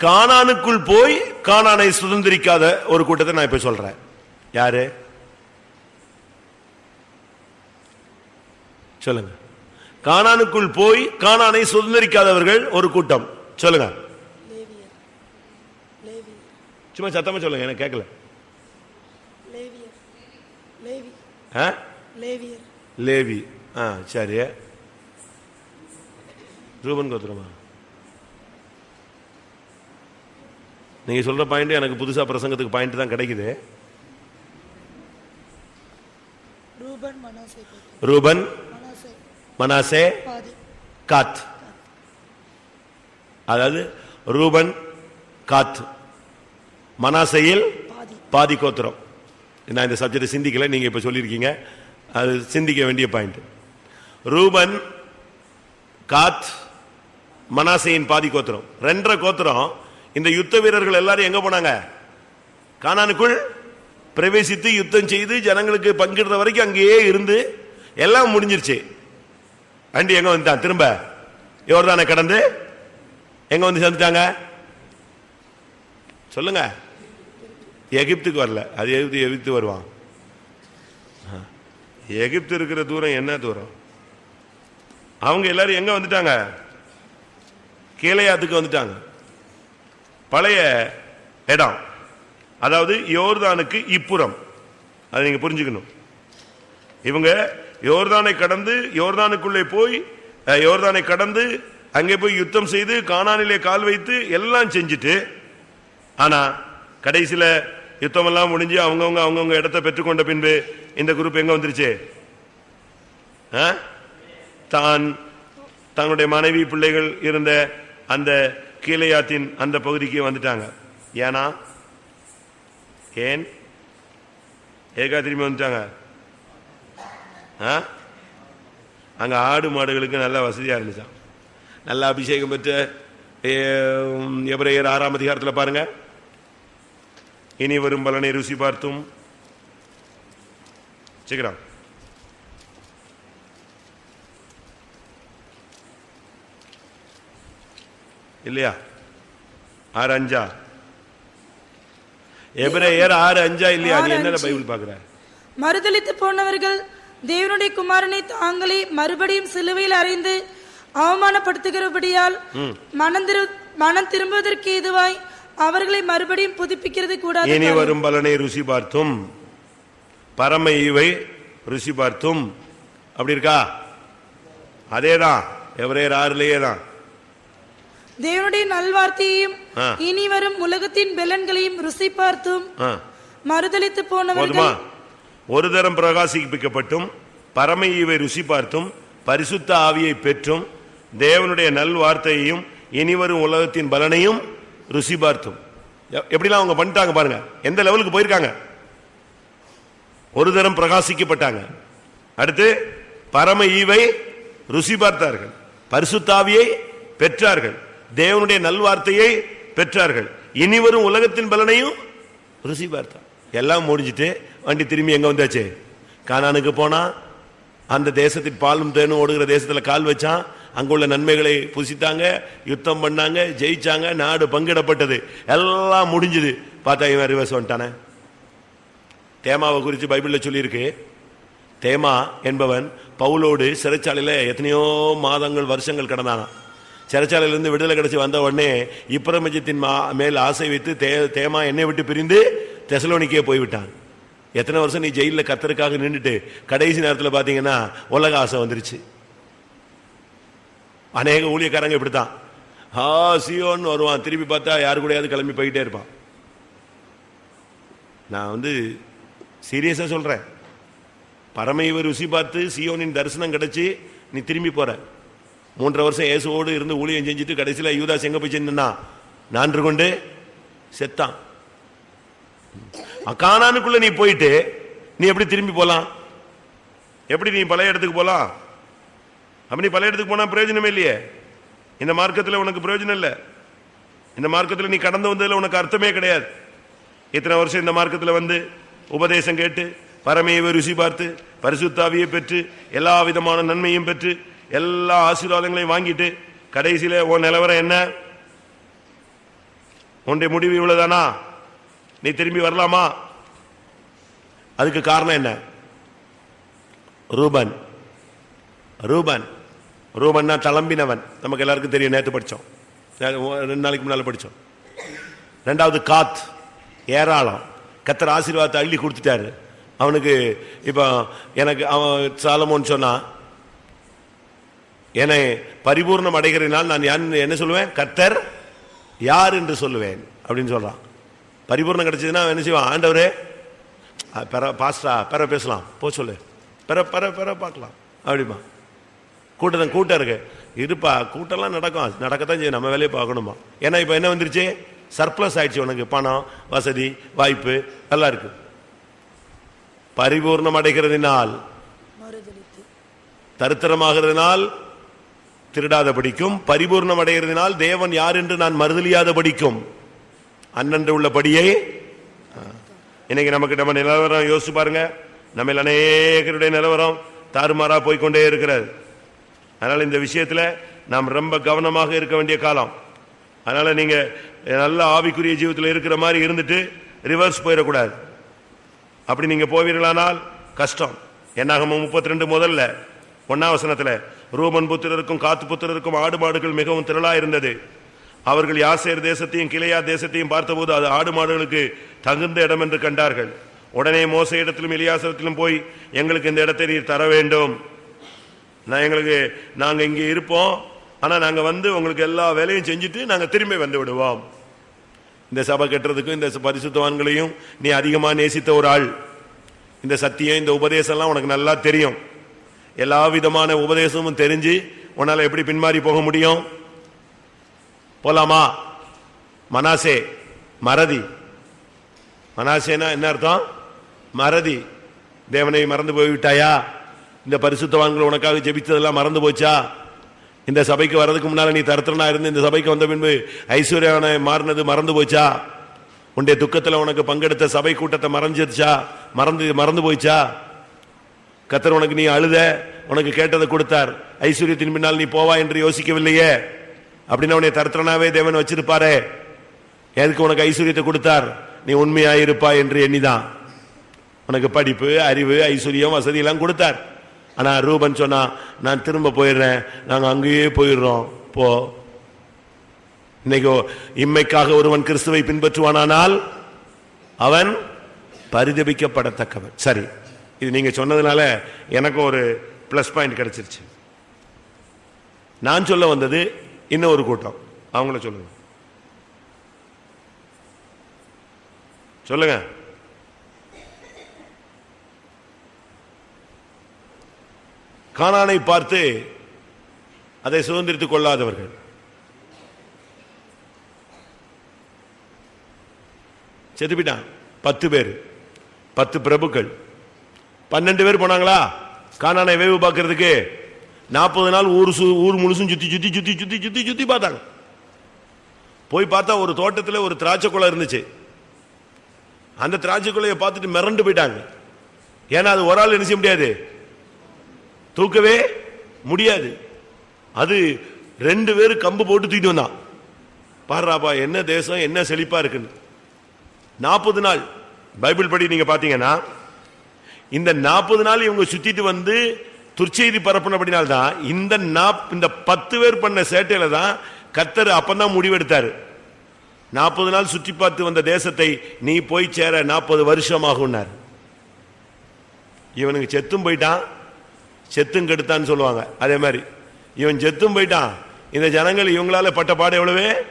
கானானுக்குள் போய் கானானை சுதந்திரிக்காத ஒரு கூட்டத்தை நான் இப்ப சொல்றேன். யாரு? சொல்லுங்க. கானானுக்குள் போய் கானானை சுதந்திரிக்காதவர்கள் ஒரு கூட்டம். சொல்லுங்க. சும்மா சத்தமா சொல்லுங்க எனக்கு கேட்கல லேவி. ஆ சரி. ரூபன் கோத்திரமா? நீங்க சொல்ற பாயிண்ட் எனக்கு புதுசா பிரசங்கத்துக்கு பாயிண்ட் தான் கிடைக்குது. ரூபன் மனாசே காத். அதாவது ரூபன் காத். மனாசையில் பாதி. பாதி கோத்திரம். நான் இந்த சப்ஜெக்ட் சிந்திக்கல நீங்க இப்ப சொல்லியிருக்கீங்க. அது சிந்திக்க வேண்டிய பாயிண்ட் ரூபன் காத் மனாசையின் பாதி கோத்திரம். ரெண்டரை கோத்திரம் இந்த யுத்த வீரர்கள் எல்லாரும் எங்க போனாங்க? கானானுக்குள் பிரவேசித்து யுத்தம் செய்து ஜனங்களுக்கு பங்கிடுற வரைக்கும் அங்கேயே இருந்து எல்லாம் முடிஞ்சிருச்சு. அண்டி எங்க வந்துட்டான்? திரும்ப. யோர்தானை கடந்து? எங்க வந்து சேர்ந்துட்டாங்க? சொல்லுங்க. எகிப்துக்கு வரல. அது எகிப்து எகிப்து வருவான். ஆ. எகிப்து இருக்கிற தூரம் என்ன தூரம்? அவங்க எல்லாரும் எங்க வந்துட்டாங்க? கீழையாத்துக்கு வந்துட்டாங்க. பழைய இடம். அதாவது யோர்தானுக்கு இப்புறம். அதை நீங்க புரிஞ்சுக்கணும். இவங்க யோர்தானை கடந்து யோர்தானுக்குள்ளே போய் யோர்தானை கடந்து அங்கே போய் யுத்தம் செய்து காணானிலே கால் வைத்து எல்லாம் செஞ்சுட்டு ஆனா கடைசியில் யுத்தம் எல்லாம் முடிஞ்சு அவங்கவுங்க அவங்கவுங்க இடத்தை பெற்றுக்கொண்ட பின்பு இந்த குரூப் எங்க வந்துருச்சு? ஆ? தான் தன்னுடைய மனைவி பிள்ளைகள் இருந்த அந்த கீழையாத்தின் அந்த பகுதிக்கு வந்துட்டாங்க. ஏன்னா ஏன்? ஏகா திரும்பி வந்துட்டாங்க. ஆ? ஆடு மாடுகளுக்கு நல்ல வசதியாக இருந்துச்சான் நல்ல அபிஷேகம் பெற்ற ஏ- ஆறாம் அதிகாரத்தில் பாருங்க. இனி வரும் பலனை ருசி பார்த்தும். சீக்கிரம். இல்லையா? ஆறு அஞ்சா? எபிரேயர் ஆறு அஞ்சா இல்லையா? நீ என்ன. பைபிள் பாக்குற மறுதலித்து போனவர்கள் தேவனுடைய குமாரனை தாங்களே மறுபடியும் சிலுவையில் அறைந்து அவமானப்படுத்துகிறபடியால் மனம் திரு மனம் திரும்புவதற்கு ஏதுவாய் அவர்களை மறுபடியும் புதுப்பிக்கிறது கூடாது இனி வரும் பலனை ருசி பார்த்தும். பரம ஈவை ருசி பார்த்தும். அப்படி இருக்கா? அதேதான். எவரேர் ஆறுலயே தான் தேவனுடைய நல்வார்த்தையையும். இனி வரும் உலகத்தின் பெலன்களையும் ருசி பார்த்தும் போதுமா போனவர்கள் ஒரு தரம் பிரகாசிப்பிக்கப்பட்டும் பரம ஈவை ருசி பார்த்தும் பரிசுத்த ஆவியை பெற்றும் தேவனுடைய நல் வார்த்தையையும் இனிவரும் உலகத்தின் பலனையும் ருசி பார்த்தும். எப்படிலாம் அவங்க பண்ணிட்டாங்க பாருங்க. எந்த லெவலுக்கு போயிருக்காங்க? ஒரு தரம் பிரகாசிக்கப்பட்டாங்க. அடுத்து பரம ஈவை ருசி பார்த்தார்கள். பரிசுத்தாவியை பெற்றார்கள். தேவனுடைய நல்வார்த்தையை பெற்றார்கள். இனிவரும் உலகத்தின் பலனையும் ருசி பார்த்தான் எல்லாம் முடிஞ்சிட்டு வண்டி திரும்பி எங்க வந்தாச்சு? கானானுக்கு போனா அந்த தேசத்தின் பாலும் தேனும் ஓடுகிற தேசத்துல கால் வச்சான். அங்குள்ள நன்மைகளை புசித்தாங்க யுத்தம் பண்ணாங்க ஜெயிச்சாங்க நாடு பங்கிடப்பட்டது. எல்லாம் முடிஞ்சது. பார்த்தா இவன் ரிவர்ஸ் வந்துட்டானே. தேமாவை குறித்து பைபிளில் சொல்லியிருக்கு. தேமா என்பவன் பவுலோடு சிறைச்சாலையில் எத்தனையோ மாதங்கள் வருஷங்கள் கடந்தானான் சிறைச்சாலையிலிருந்து விடுதலை கிடைச்சி வந்த உடனே இப்ரமஜத்தின் மா மேல் ஆசை வைத்து தே தேமா என்னை விட்டு பிரிந்து தெசலோனிக்கே போய்விட்டான். எத்தனை வருஷம் நீ ஜெயிலில் கத்தருக்காக நின்றுட்டு கடைசி நேரத்தில் பார்த்தீங்கன்னா உலக ஆசை வந்துருச்சு. அநேக ஊழியக்காரங்க இப்படித்தான். ஆ சியோன்னு வருவான். திருப்பி பார்த்தா யாரு கூடயாவது கிளம்பி போயிட்டே இருப்பான். நான் வந்து சீரியஸாக சொல்கிறேன் பரமைவர் ருசி பார்த்து சியோனின் தரிசனம் கிடச்சி நீ திரும்பி போகிற மூன்றரை வருஷம் இயேசுவோடு இருந்து ஊழியம் செஞ்சுட்டு கடைசியில் யூதாஸ் எங்க போய் சென்னா நான்று கொண்டு செத்தான். அக்கானானுக்குள்ள நீ போயிட்டு நீ எப்படி திரும்பி போலாம்? எப்படி நீ பழைய இடத்துக்கு போலாம்? அப்படி நீ பழைய இடத்துக்கு போனா பிரயோஜனமே இல்லையே. இந்த மார்க்கத்தில் உனக்கு பிரயோஜனம் இல்லை. இந்த மார்க்கத்தில் நீ கடந்து வந்ததில் உனக்கு அர்த்தமே கிடையாது. இத்தனை வருஷம் இந்த மார்க்கத்தில் வந்து உபதேசம் கேட்டு பரமையை ருசி பார்த்து பரிசுத்தாவியை பெற்று எல்லா விதமான நன்மையும் பெற்று எல்லா ஆசீர்வாதங்களையும் வாங்கிட்டு கடைசியில உன் நிலவரம் என்ன? உன்னுடைய முடிவு இவ்வளவுதானா? நீ திரும்பி வரலாமா? அதுக்கு காரணம் என்ன? ரூபன். ரூபன். ரூபன்னா தளம்பினவன். நமக்கு எல்லாருக்கும் தெரியும் நேற்று படித்தோம் ரெண்டு நாளைக்கு முன்னால படித்தோம் ரெண்டாவது காத். ஏராளம். கத்தர் ஆசீர்வாதத்தை அள்ளி கொடுத்துட்டாரு. அவனுக்கு இப்போ எனக்கு அவன் சாலமோன்னு சொன்னான் என்னை பரிபூர்ணம் அடைகிறனால் நான் யான் என்ன சொல்லுவேன்? கத்தர் யார் என்று சொல்லுவேன் அப்படின்னு சொல்றான். பரிபூர்ணம் கிடைச்சதுன்னா என்ன செய்வான்? ஆண்டவரே பெற பாஸ்டா பெற பேசலாம். போ சொல்லு. பெற பெற பெற பார்க்கலாம். அப்படிமா கூட்டம் கூட்டம் இருக்கு. இருப்பா கூட்டம்லாம் நடக்கும். நடக்கத்தான் செய்யும். நம்ம வேலையை பார்க்கணுமா? ஏன்னா இப்போ என்ன வந்துருச்சு? சர்ப்ளஸ் ஆயிடுச்சு உனக்கு. பணம் வசதி வாய்ப்பு எல்லாம் இருக்கு. பரிபூர்ணம் அடைகிறதினால் தரித்திரமாகிறதுனால் திருடாத படிக்கும் பரிபூர்ணம் அடைகிறதுனால் தேவன் யார் என்று நான் மறுதலியாத படிக்கும் அன்னன்று உள்ள படியை இன்னைக்கு நமக்கு நம்ம நிலவரம் யோசிச்சு பாருங்க. நம்ம அநேகருடைய நிலவரம் தாறுமாறா போய்க்கொண்டே இருக்கிறது. அதனால இந்த விஷயத்துல நாம் ரொம்ப கவனமாக இருக்க வேண்டிய காலம். அதனால நீங்க நல்ல ஆவிக்குரிய ஜீவத்தில் இருக்கிற மாதிரி இருந்துட்டு ரிவர்ஸ் போயிடக்கூடாது. அப்படி நீங்க போவீர்களானால் கஷ்டம். என்னாகமோ முப்பத்தி ரெண்டு முதல்ல ஒன்னாவசனத்தில் ரூமன் புத்திரருக்கும் காத்து புத்திரருக்கும் ஆடு மாடுகள் மிகவும் திரளா இருந்தது. அவர்கள் யாசேர் தேசத்தையும் கிளையா தேசத்தையும் பார்த்தபோது அது ஆடு மாடுகளுக்கு தகுந்த இடம் என்று கண்டார்கள். உடனே மோச இடத்திலும் எலியாசரத்திலும் போய் எங்களுக்கு இந்த இடத்தை நீர் தர வேண்டும். நான் எங்களுக்கு நாங்கள் இங்கே இருப்போம். ஆனால் நாங்கள் வந்து உங்களுக்கு எல்லா வேலையும் செஞ்சுட்டு நாங்கள் திரும்பி வந்து விடுவோம். இந்த சபை கட்டுறதுக்கும் இந்த பரிசுத்தவான்களையும் நீ அதிகமாக நேசித்த ஒரு ஆள். இந்த சத்தியம் இந்த உபதேசம் எல்லாம் உனக்கு நல்லா தெரியும். எல்லா விதமான உபதேசமும் தெரிஞ்சு உன்னால எப்படி பின்மாறி போக முடியும்? போலாமா? மனாசே மறதி. மனாசேனா என்ன அர்த்தம்? மறதி. தேவனை மறந்து போய்விட்டாயா? இந்த பரிசுத்தவான்கள் உனக்காக ஜெபித்ததெல்லாம் மறந்து போச்சா? இந்த சபைக்கு வர்றதுக்கு முன்னால் நீ தருத்திரனா இருந்து இந்த சபைக்கு வந்த பின்பு ஐஸ்வர்யான மாறினது மறந்து போச்சா? உன்னுடைய துக்கத்தில் உனக்கு பங்கெடுத்த சபை கூட்டத்தை மறைஞ்சிருச்சா மறந்து மறந்து போயிச்சா கத்தர் உனக்கு நீ அழுத உனக்கு கேட்டதை கொடுத்தார். ஐஸ்வர்யத்தின் பின்னால் நீ போவா என்று யோசிக்கவில்லையே? அப்படின்னு உன்னை தரத்திரனாவே தேவன் வச்சிருப்பாரே. எதுக்கு உனக்கு ஐஸ்வர்யத்தை கொடுத்தார்? நீ உண்மையாயிருப்பா என்று எண்ணிதான். உனக்கு படிப்பு அறிவு ஐஸ்வர்யம் வசதி எல்லாம் கொடுத்தார். ஆனா ரூபன் சொன்னா நான் திரும்ப போயிடுறேன் நாங்கள் அங்கேயே போயிடுறோம். போ. இன்னைக்கு இம்மைக்காக ஒருவன் கிறிஸ்துவை பின்பற்றுவானானால் அவன் பரிதபிக்கப்படத்தக்கவன். சரி. இது நீங்க சொன்னதுனால எனக்கு ஒரு பிளஸ் பாயிண்ட் கிடைச்சிருச்சு. நான் சொல்ல வந்தது இன்னும் ஒரு கூட்டம். அவங்கள சொல்லுங்க. சொல்லுங்க. காணானை பார்த்து அதை சுதந்திரித்துக் கொள்ளாதவர்கள். செத்துப்பிட்டான் பத்து பேர். பத்து பிரபுக்கள். பன்னெண்டு பேர் போனாங்களா? கானானை வேவு பார்க்கறதுக்கு நாற்பது நாள் ஊர் சு- ஊர் முழுசும் சுத்தி சுத்தி சுத்தி சுத்தி சுத்தி சுத்தி பார்த்தாங்க. போய் பார்த்தா ஒரு தோட்டத்தில் ஒரு திராட்சை குளம் இருந்துச்சு. அந்த திராட்சை குலையை பார்த்துட்டு மிரண்டு போயிட்டாங்க. ஏன்னா அது ஒரு ஆள் என்ன செய்ய முடியாது? தூக்கவே முடியாது. அது ரெண்டு பேரும் கம்பு போட்டு தூக்கிட்டு வந்தான். பாடுறாப்பா என்ன தேசம் என்ன செழிப்பா இருக்குன்னு. நாற்பது நாள் பைபிள் படி நீங்க பாத்தீங்கன்னா இந்த நாற்பது நாள் இவங்க சுத்திட்டு வந்து துர்ச்செய்தி பரப்புனபடினால்தான் இந்த நாப்- இந்த பத்து பேர் பண்ண சேட்டையில தான் கத்தர் அப்பந்தான் முடிவெடுத்தாரு. நாற்பது நாள் சுற்றி பார்த்து வந்த தேசத்தை நீ போய் சேர நாற்பது வருஷமாகும்னார். இவனுக்கு செத்தும் போயிட்டான் செத்தும் கெடுத்தான்னு சொல்லுவாங்க. அதே மாதிரி இவன் செத்தும் போயிட்டான். இந்த ஜனங்கள் இவங்களால பட்ட பாடு எவ்வளவு?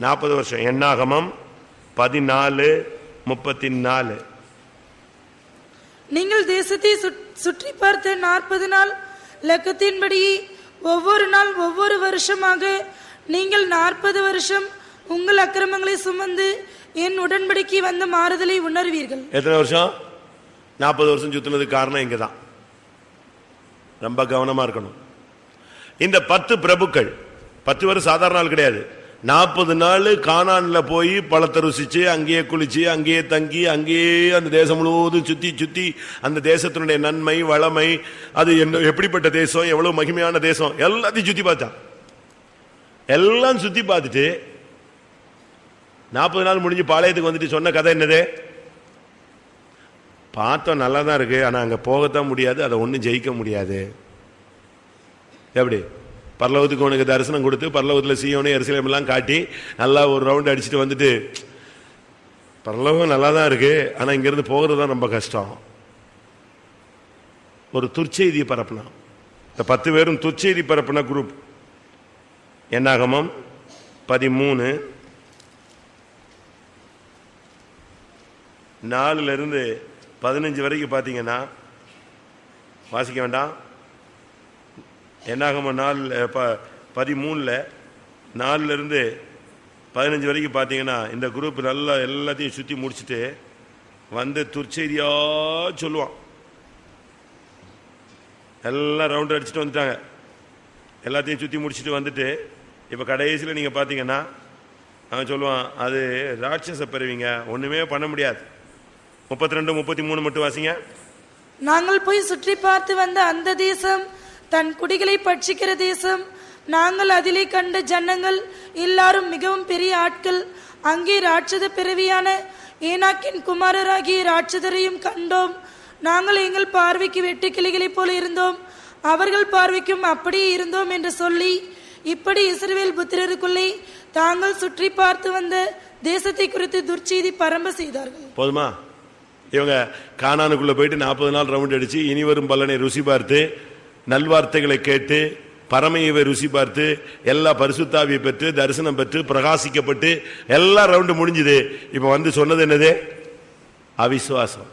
நாற்பது வருஷம். எண்ணாகமம் பதினாலு முப்பத்தி நாலு. நீங்கள் தேசத்தை சுற்- சுற்றி பார்த்த நாற்பது நாள் லக்கத்தின்படி ஒவ்வொரு நாள் ஒவ்வொரு வருஷமாக நீங்கள் நாற்பது வருஷம் உங்கள் அக்கிரமங்களை சுமந்து என் உடன்படிக்கை வந்த மாறுதலை உணர்வீர்கள். எத்தனை வருஷம்? நாற்பது வருஷம் சுத்தினது காரணம் இங்கதான். ரொம்ப கவனமா இருக்கணும். இந்த பத்து பிரபுக்கள் பத்து பேர் சாதாரண ஆள் கிடையாது. நாற்பது நாள் கானான்ல போய் பழத்தை ருசிச்சு அங்கேயே குளிச்சு அங்கேயே தங்கி அங்கேயே அந்த தேசம் முழுவதும் சுத்தி சுத்தி அந்த தேசத்தினுடைய நன்மை வளமை அது என்ன எப்படிப்பட்ட தேசம் எவ்வளவு மகிமையான தேசம் எல்லாத்தையும் சுத்தி பார்த்தான். எல்லாம் சுத்தி பார்த்துட்டு நாற்பது நாள் முடிஞ்சு பாளையத்துக்கு வந்துட்டு சொன்ன கதை என்னது? பார்த்தோம் நல்லா தான் இருக்கு ஆனால் அங்கே போகத்தான் முடியாது அதை ஒன்றும் ஜெயிக்க முடியாது. எப்படி? பரலோகத்துக்கு உனக்கு தரிசனம் கொடுத்து பரலோகத்தில் சீயோனே எரிசலம் எல்லாம் காட்டி நல்லா ஒரு ரவுண்ட் அடிச்சுட்டு வந்துட்டு பரலோகம் நல்லா தான் இருக்கு ஆனால் இங்கிருந்து போகிறது தான் ரொம்ப கஷ்டம். ஒரு துர்ச்செய்தியை பரப்புனா. இந்த பத்து பேரும் துர்ச்செய்தி பரப்பின குரூப் என்னாகமம்? பதிமூணு. நாலுலேருந்து பதினஞ்சு வரைக்கும் பார்த்தீங்கன்னா வாசிக்க வேண்டாம். என்னாகம நாலு ப பதிமூணில் நாலுலேருந்து பதினஞ்சு வரைக்கும் பார்த்தீங்கன்னா இந்த குரூப் நல்லா எல்லாத்தையும் சுற்றி முடிச்சுட்டு வந்து துர்ச்செய்தியாக சொல்லுவான். எல்லாம் ரவுண்டு அடிச்சுட்டு வந்துட்டாங்க. எல்லாத்தையும் சுற்றி முடிச்சுட்டு வந்துட்டு இப்போ கடைசியில் நீங்கள் பார்த்தீங்கன்னா அவன் சொல்லுவான் அது ராட்சச பெறுவீங்க ஒன்றுமே பண்ண முடியாது. முப்பத்தி ரெண்டு முப்பத்தி மூணு மட்டும் வாசிங்க. நாங்கள் போய் சுற்றி பார்த்து வந்த அந்த தேசம் தன் குடிகளை பட்சிக்கிற தேசம். நாங்கள் அதிலே கண்ட ஜனங்கள் எல்லாரும் மிகவும் பெரிய ஆட்கள். அங்கே ராட்சத பிறவியான ஏனாக்கின் குமாரராகிய ராட்சதரையும் கண்டோம். நாங்கள் எங்கள் பார்வைக்கு வெட்டு கிளிகளைப் போல இருந்தோம். அவர்கள் பார்வைக்கும் அப்படியே இருந்தோம் என்று சொல்லி இப்படி இஸ்ரவேல் புத்திரருக்குள்ளே தாங்கள் சுற்றி பார்த்து வந்த தேசத்தை குறித்து துர்ச்செய்தி பரம்ப செய்தார்கள். போதுமா? இவங்க காணானுக்குள்ள போயிட்டு நாற்பது நாள் ரவுண்ட் அடிச்சு இனி வரும் பலனை ருசி பார்த்து நல்வார்த்தைகளை கேட்டு பரமையவை ருசி பார்த்து எல்லா பரிசுத்தாவியை பெற்று தரிசனம் பெற்று பிரகாசிக்கப்பட்டு எல்லா ரவுண்டு முடிஞ்சுது. இப்போ வந்து சொன்னது என்னது? அவிசுவாசம்.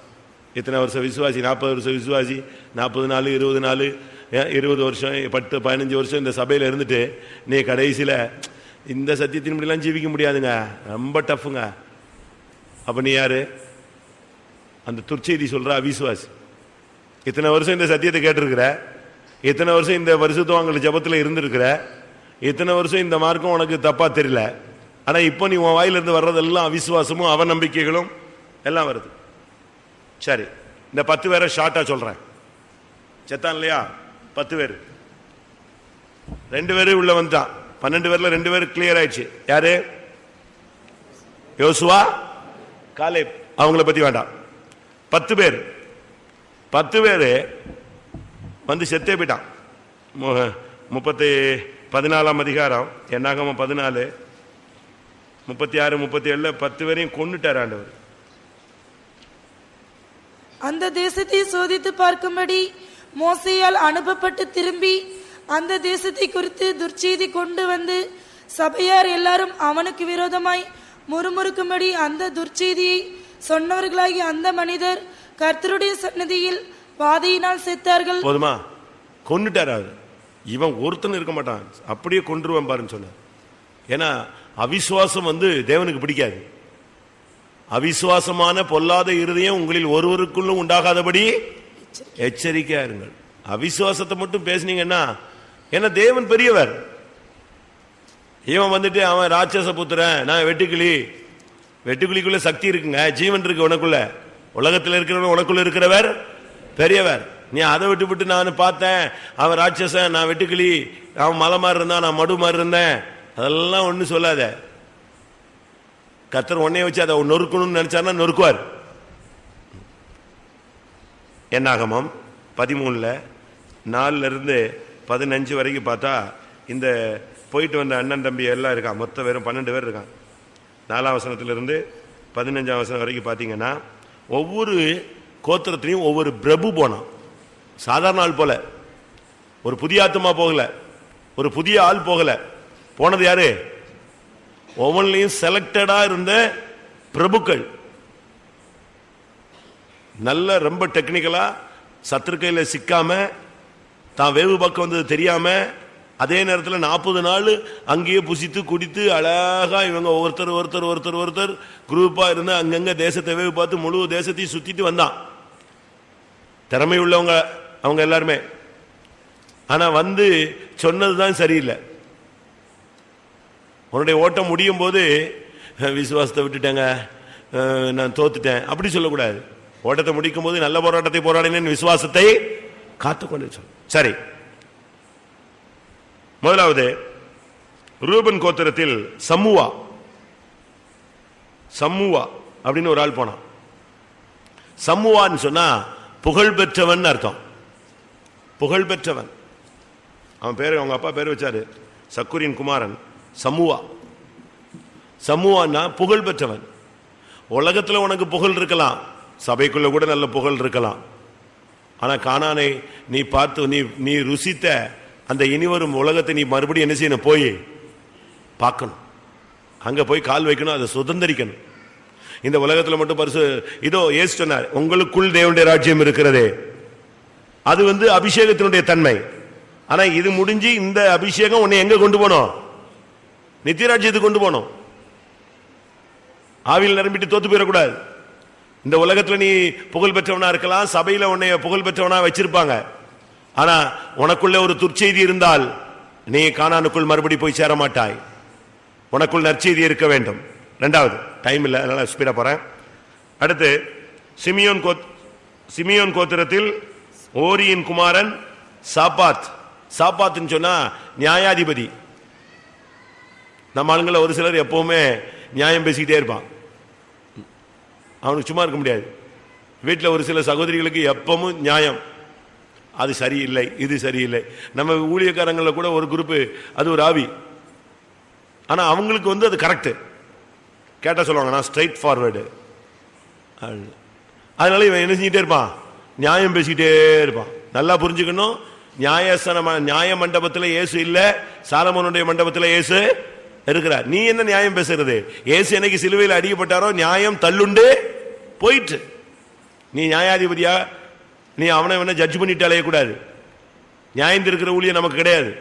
இத்தனை வருஷம் விசுவாசி? நாற்பது வருஷம் விசுவாசி? நாற்பது நாள் இருபது நாள் இருபது வருஷம் பத்து பதினஞ்சு வருஷம் இந்த சபையில் இருந்துட்டு நீ கடைசியில் இந்த சத்தியத்தின் முடியெல்லாம் ஜீவிக்க முடியாதுங்க. ரொம்ப டஃப்புங்க. அப்போ நீ யாரு? அந்த துர்ச்செய்தி சொல்கிற அவிசுவாசி. இத்தனை வருஷம் இந்த சத்தியத்தை கேட்டிருக்கிற? இத்தனை வருஷம் இந்த பரிசுத்தவாங்கள் ஜபத்தில் இருந்திருக்கிற? இத்தனை வருஷம் இந்த மார்க்கம் உனக்கு தப்பாக தெரியல? ஆனா இப்போ நீ உன் வாயிலிருந்து வர்றதெல்லாம் அவிசுவாசமும் அவநம்பிக்கைகளும் எல்லாம் வருது. சரி இந்த பத்து பேரை ஷார்ட்டா சொல்றேன். செத்தான் இல்லையா? பத்து பேர். ரெண்டு பேரும் உள்ள வந்துட்டான். பன்னெண்டு பேர்ல ரெண்டு பேர் கிளியர் ஆயிடுச்சு. யாரு? யோசுவா? காலே அவங்கள பற்றி வேண்டாம். பத்து பேர். பத்து பேர் வந்து செத்தே போயிட்டான். முப்பத்தி பதினாலாம் அதிகாரம் என்னாகம பதினாலு முப்பத்தி ஆறு முப்பத்தி ஏழுல பத்து வரையும் கொண்டுட்டார் ஆண்டவர். அந்த தேசத்தை சோதித்து பார்க்கும்படி மோசையால் அனுப்பப்பட்டு திரும்பி அந்த தேசத்தை குறித்து துர்ச்செய்தி கொண்டு வந்து சபையார் எல்லாரும் அவனுக்கு விரோதமாய் முறுமுறுக்கும்படி அந்த துர்ச்செய்தியை சொன்னவர்களாகி அந்த மனிதர் கர்த்தருடைய சன்னதியில் பாதையினால் செத்தார்கள். போதுமா? கொண்டுட்டார் அவர். இவன் ஒருத்தன் இருக்க மாட்டான். அப்படியே கொண்டுருவன் பாருன்னு சொன்னார். ஏன்னா அவிசுவாசம் வந்து தேவனுக்கு பிடிக்காது. அவிசுவாசமான பொல்லாத இருதயம் உங்களில் ஒருவருக்குள்ளும் உண்டாகாதபடி எச்சரிக்கையா இருங்கள். அவிசுவாசத்தை மட்டும் பேசுனீங்கன்னா ஏன்னா தேவன் பெரியவர். இவன் வந்துட்டு அவன் ராட்சச புத்திரன் நான் வெட்டுக்கிளி. வெட்டுக்கிளிக்குள்ள சக்தி இருக்குங்க. ஜீவன் இருக்கு உனக்குள்ள. உலகத்தில் இருக்கிறவன் உனக்குள்ள இருக்கிறவர். பெரியவர் நீ அதை விட்டு விட்டு நான் பார்த்தேன். அவன் ராட்சசன் நான் வெட்டுக்கிளி அவன் மலை மாதிரி இருந்தான் நான் மடு மாதிரி இருந்தேன். அதெல்லாம் ஒன்றும் சொல்லாத. கத்தர் உன்னைய வச்சு அதை நொறுக்கணும்னு நினைச்சாருன்னா நொறுக்குவார். என்னாகமம் பதிமூணில் நாலுலேருந்து பதினஞ்சு வரைக்கும் பார்த்தா இந்த போயிட்டு வந்த அண்ணன் தம்பி எல்லாம் இருக்கான். மொத்தம் வெறும் பன்னெண்டு பேர் இருக்கான். நாலாம் வசனத்திலிருந்து பதினஞ்சாம் வசனம் வரைக்கும் பார்த்தீங்கன்னா ஒவ்வொரு கோத்திரத்திலையும் ஒவ்வொரு பிரபு போனான். சாதாரண ஆள் போல. ஒரு புதிய ஆத்மா போகல. ஒரு புதிய ஆள் போகல. போனது யாரு? ஒவ்வொன்றிலையும் செலக்டடா இருந்த பிரபுக்கள். நல்ல ரொம்ப டெக்னிக்கலா சத்துருக்கையில சிக்காம தான் வேவு பக்கம் வந்தது தெரியாம அதே நேரத்தில் நாற்பது நாள் அங்கேயே புசித்து குடித்து அழகா இவங்க ஒருத்தர் ஒருத்தர் ஒருத்தர் ஒருத்தர் குரூப்பாக இருந்து அங்கங்கே தேசத்தை வேவு பார்த்து முழு தேசத்தையும் சுற்றிட்டு வந்தான். திறமை உள்ளவங்க அவங்க எல்லாருமே. ஆனா வந்து சொன்னதுதான் சரியில்லை. உன்னுடைய ஓட்டம் முடியும் போது விசுவாசத்தை விட்டுட்டேங்க நான் தோத்துட்டேன். அப்படி சொல்லக்கூடாது. ஓட்டத்தை முடிக்கும் போது நல்ல போராட்டத்தை போராடினேன் விசுவாசத்தை காத்துக்கொண்டு சொல். சரி. முதலாவது ரூபன் கோத்திரத்தில் சம்முவா. சம்முவா அப்படின்னு ஒரு ஆள் போனான். சம்முவான்னு சொன்னா புகழ் பெற்றவன் அர்த்தம். புகழ் பெற்றவன் அவன் பேர் அவங்க அப்பா பேர் வச்சாரு சக்குரின் குமாரன் சமுவா. சமுவான்னா புகழ் பெற்றவன் உலகத்தில் உனக்கு புகழ் இருக்கலாம். சபைக்குள்ள கூட நல்ல புகழ் இருக்கலாம். ஆனால் காணானை நீ பார்த்து நீ நீ ருசித்த அந்த இனிவரும் உலகத்தை நீ மறுபடியும் என்ன செய்யணும்? போய் பார்க்கணும். அங்கே போய் கால் வைக்கணும் அதை சுதந்திரிக்கணும். இந்த உலகத்தில் மட்டும் பரிசு. இதோ ஏசு சொன்னார் உங்களுக்குள் தேவனுடைய ராஜ்யம் இருக்கிறதே. அது வந்து அபிஷேகத்தினுடைய தன்மை. ஆனா இது முடிஞ்சு இந்த அபிஷேகம் உன்னை எங்க கொண்டு போனோம்? நித்தியராஜ்யத்துக்கு கொண்டு போனோம். ஆவியில் நிரம்பிட்டு தோத்து போயிடக்கூடாது. இந்த உலகத்தில் நீ புகழ் பெற்றவனா இருக்கலாம் சபையில் உன்னை புகழ் பெற்றவனா வச்சிருப்பாங்க. ஆனா உனக்குள்ள ஒரு துர்ச்செய்தி இருந்தால் நீ காணானுக்குள் மறுபடி போய் சேர மாட்டாய் உனக்குள் நற்செய்தி இருக்க வேண்டும். ரெண்டாவது டைம் இல்லை அதனால் ஸ்பீடாக போகிறேன் அடுத்து சிமியோன் கோத் சிமியோன் கோத்திரத்தில் ஓரியின் குமாரன் சாப்பாத். சாப்பாத்னு சொன்னால் நியாயாதிபதி. நம்ம ஆளுங்களை ஒரு சிலர் எப்போவுமே நியாயம் பேசிக்கிட்டே இருப்பான். அவனுக்கு சும்மா இருக்க முடியாது. வீட்டில் ஒரு சில சகோதரிகளுக்கு எப்பவும் நியாயம். அது சரியில்லை இது சரியில்லை. நம்ம ஊழியக்காரங்களில் கூட ஒரு குரூப்பு அது ஒரு ஆவி. ஆனால் அவங்களுக்கு வந்து அது கரெக்டு கேட்டால் சொல்லுவாங்க நான் ஸ்ட்ரைட் ஃபார்வேர்டு அதனால இவன் என்ன செஞ்சுட்டே இருப்பான்? நியாயம் பேசிக்கிட்டே இருப்பான். நல்லா புரிஞ்சுக்கணும். நியாயசன நியாய மண்டபத்தில் இயேசு இல்லை சாலமோனுடைய மண்டபத்தில் இயேசு இருக்கிறார். நீ என்ன நியாயம் பேசுறது? இயேசு என்னைக்கு சிலுவையில் அடிக்கப்பட்டாரோ நியாயம் தள்ளுண்டு போயிட்டு. நீ நியாயாதிபதியா? நீ அவனை வேணா ஜட்ஜ் பண்ணிட்டு அலையக்கூடாது நியாயம் இருக்கிற ஊழியர் நமக்கு கிடையாது.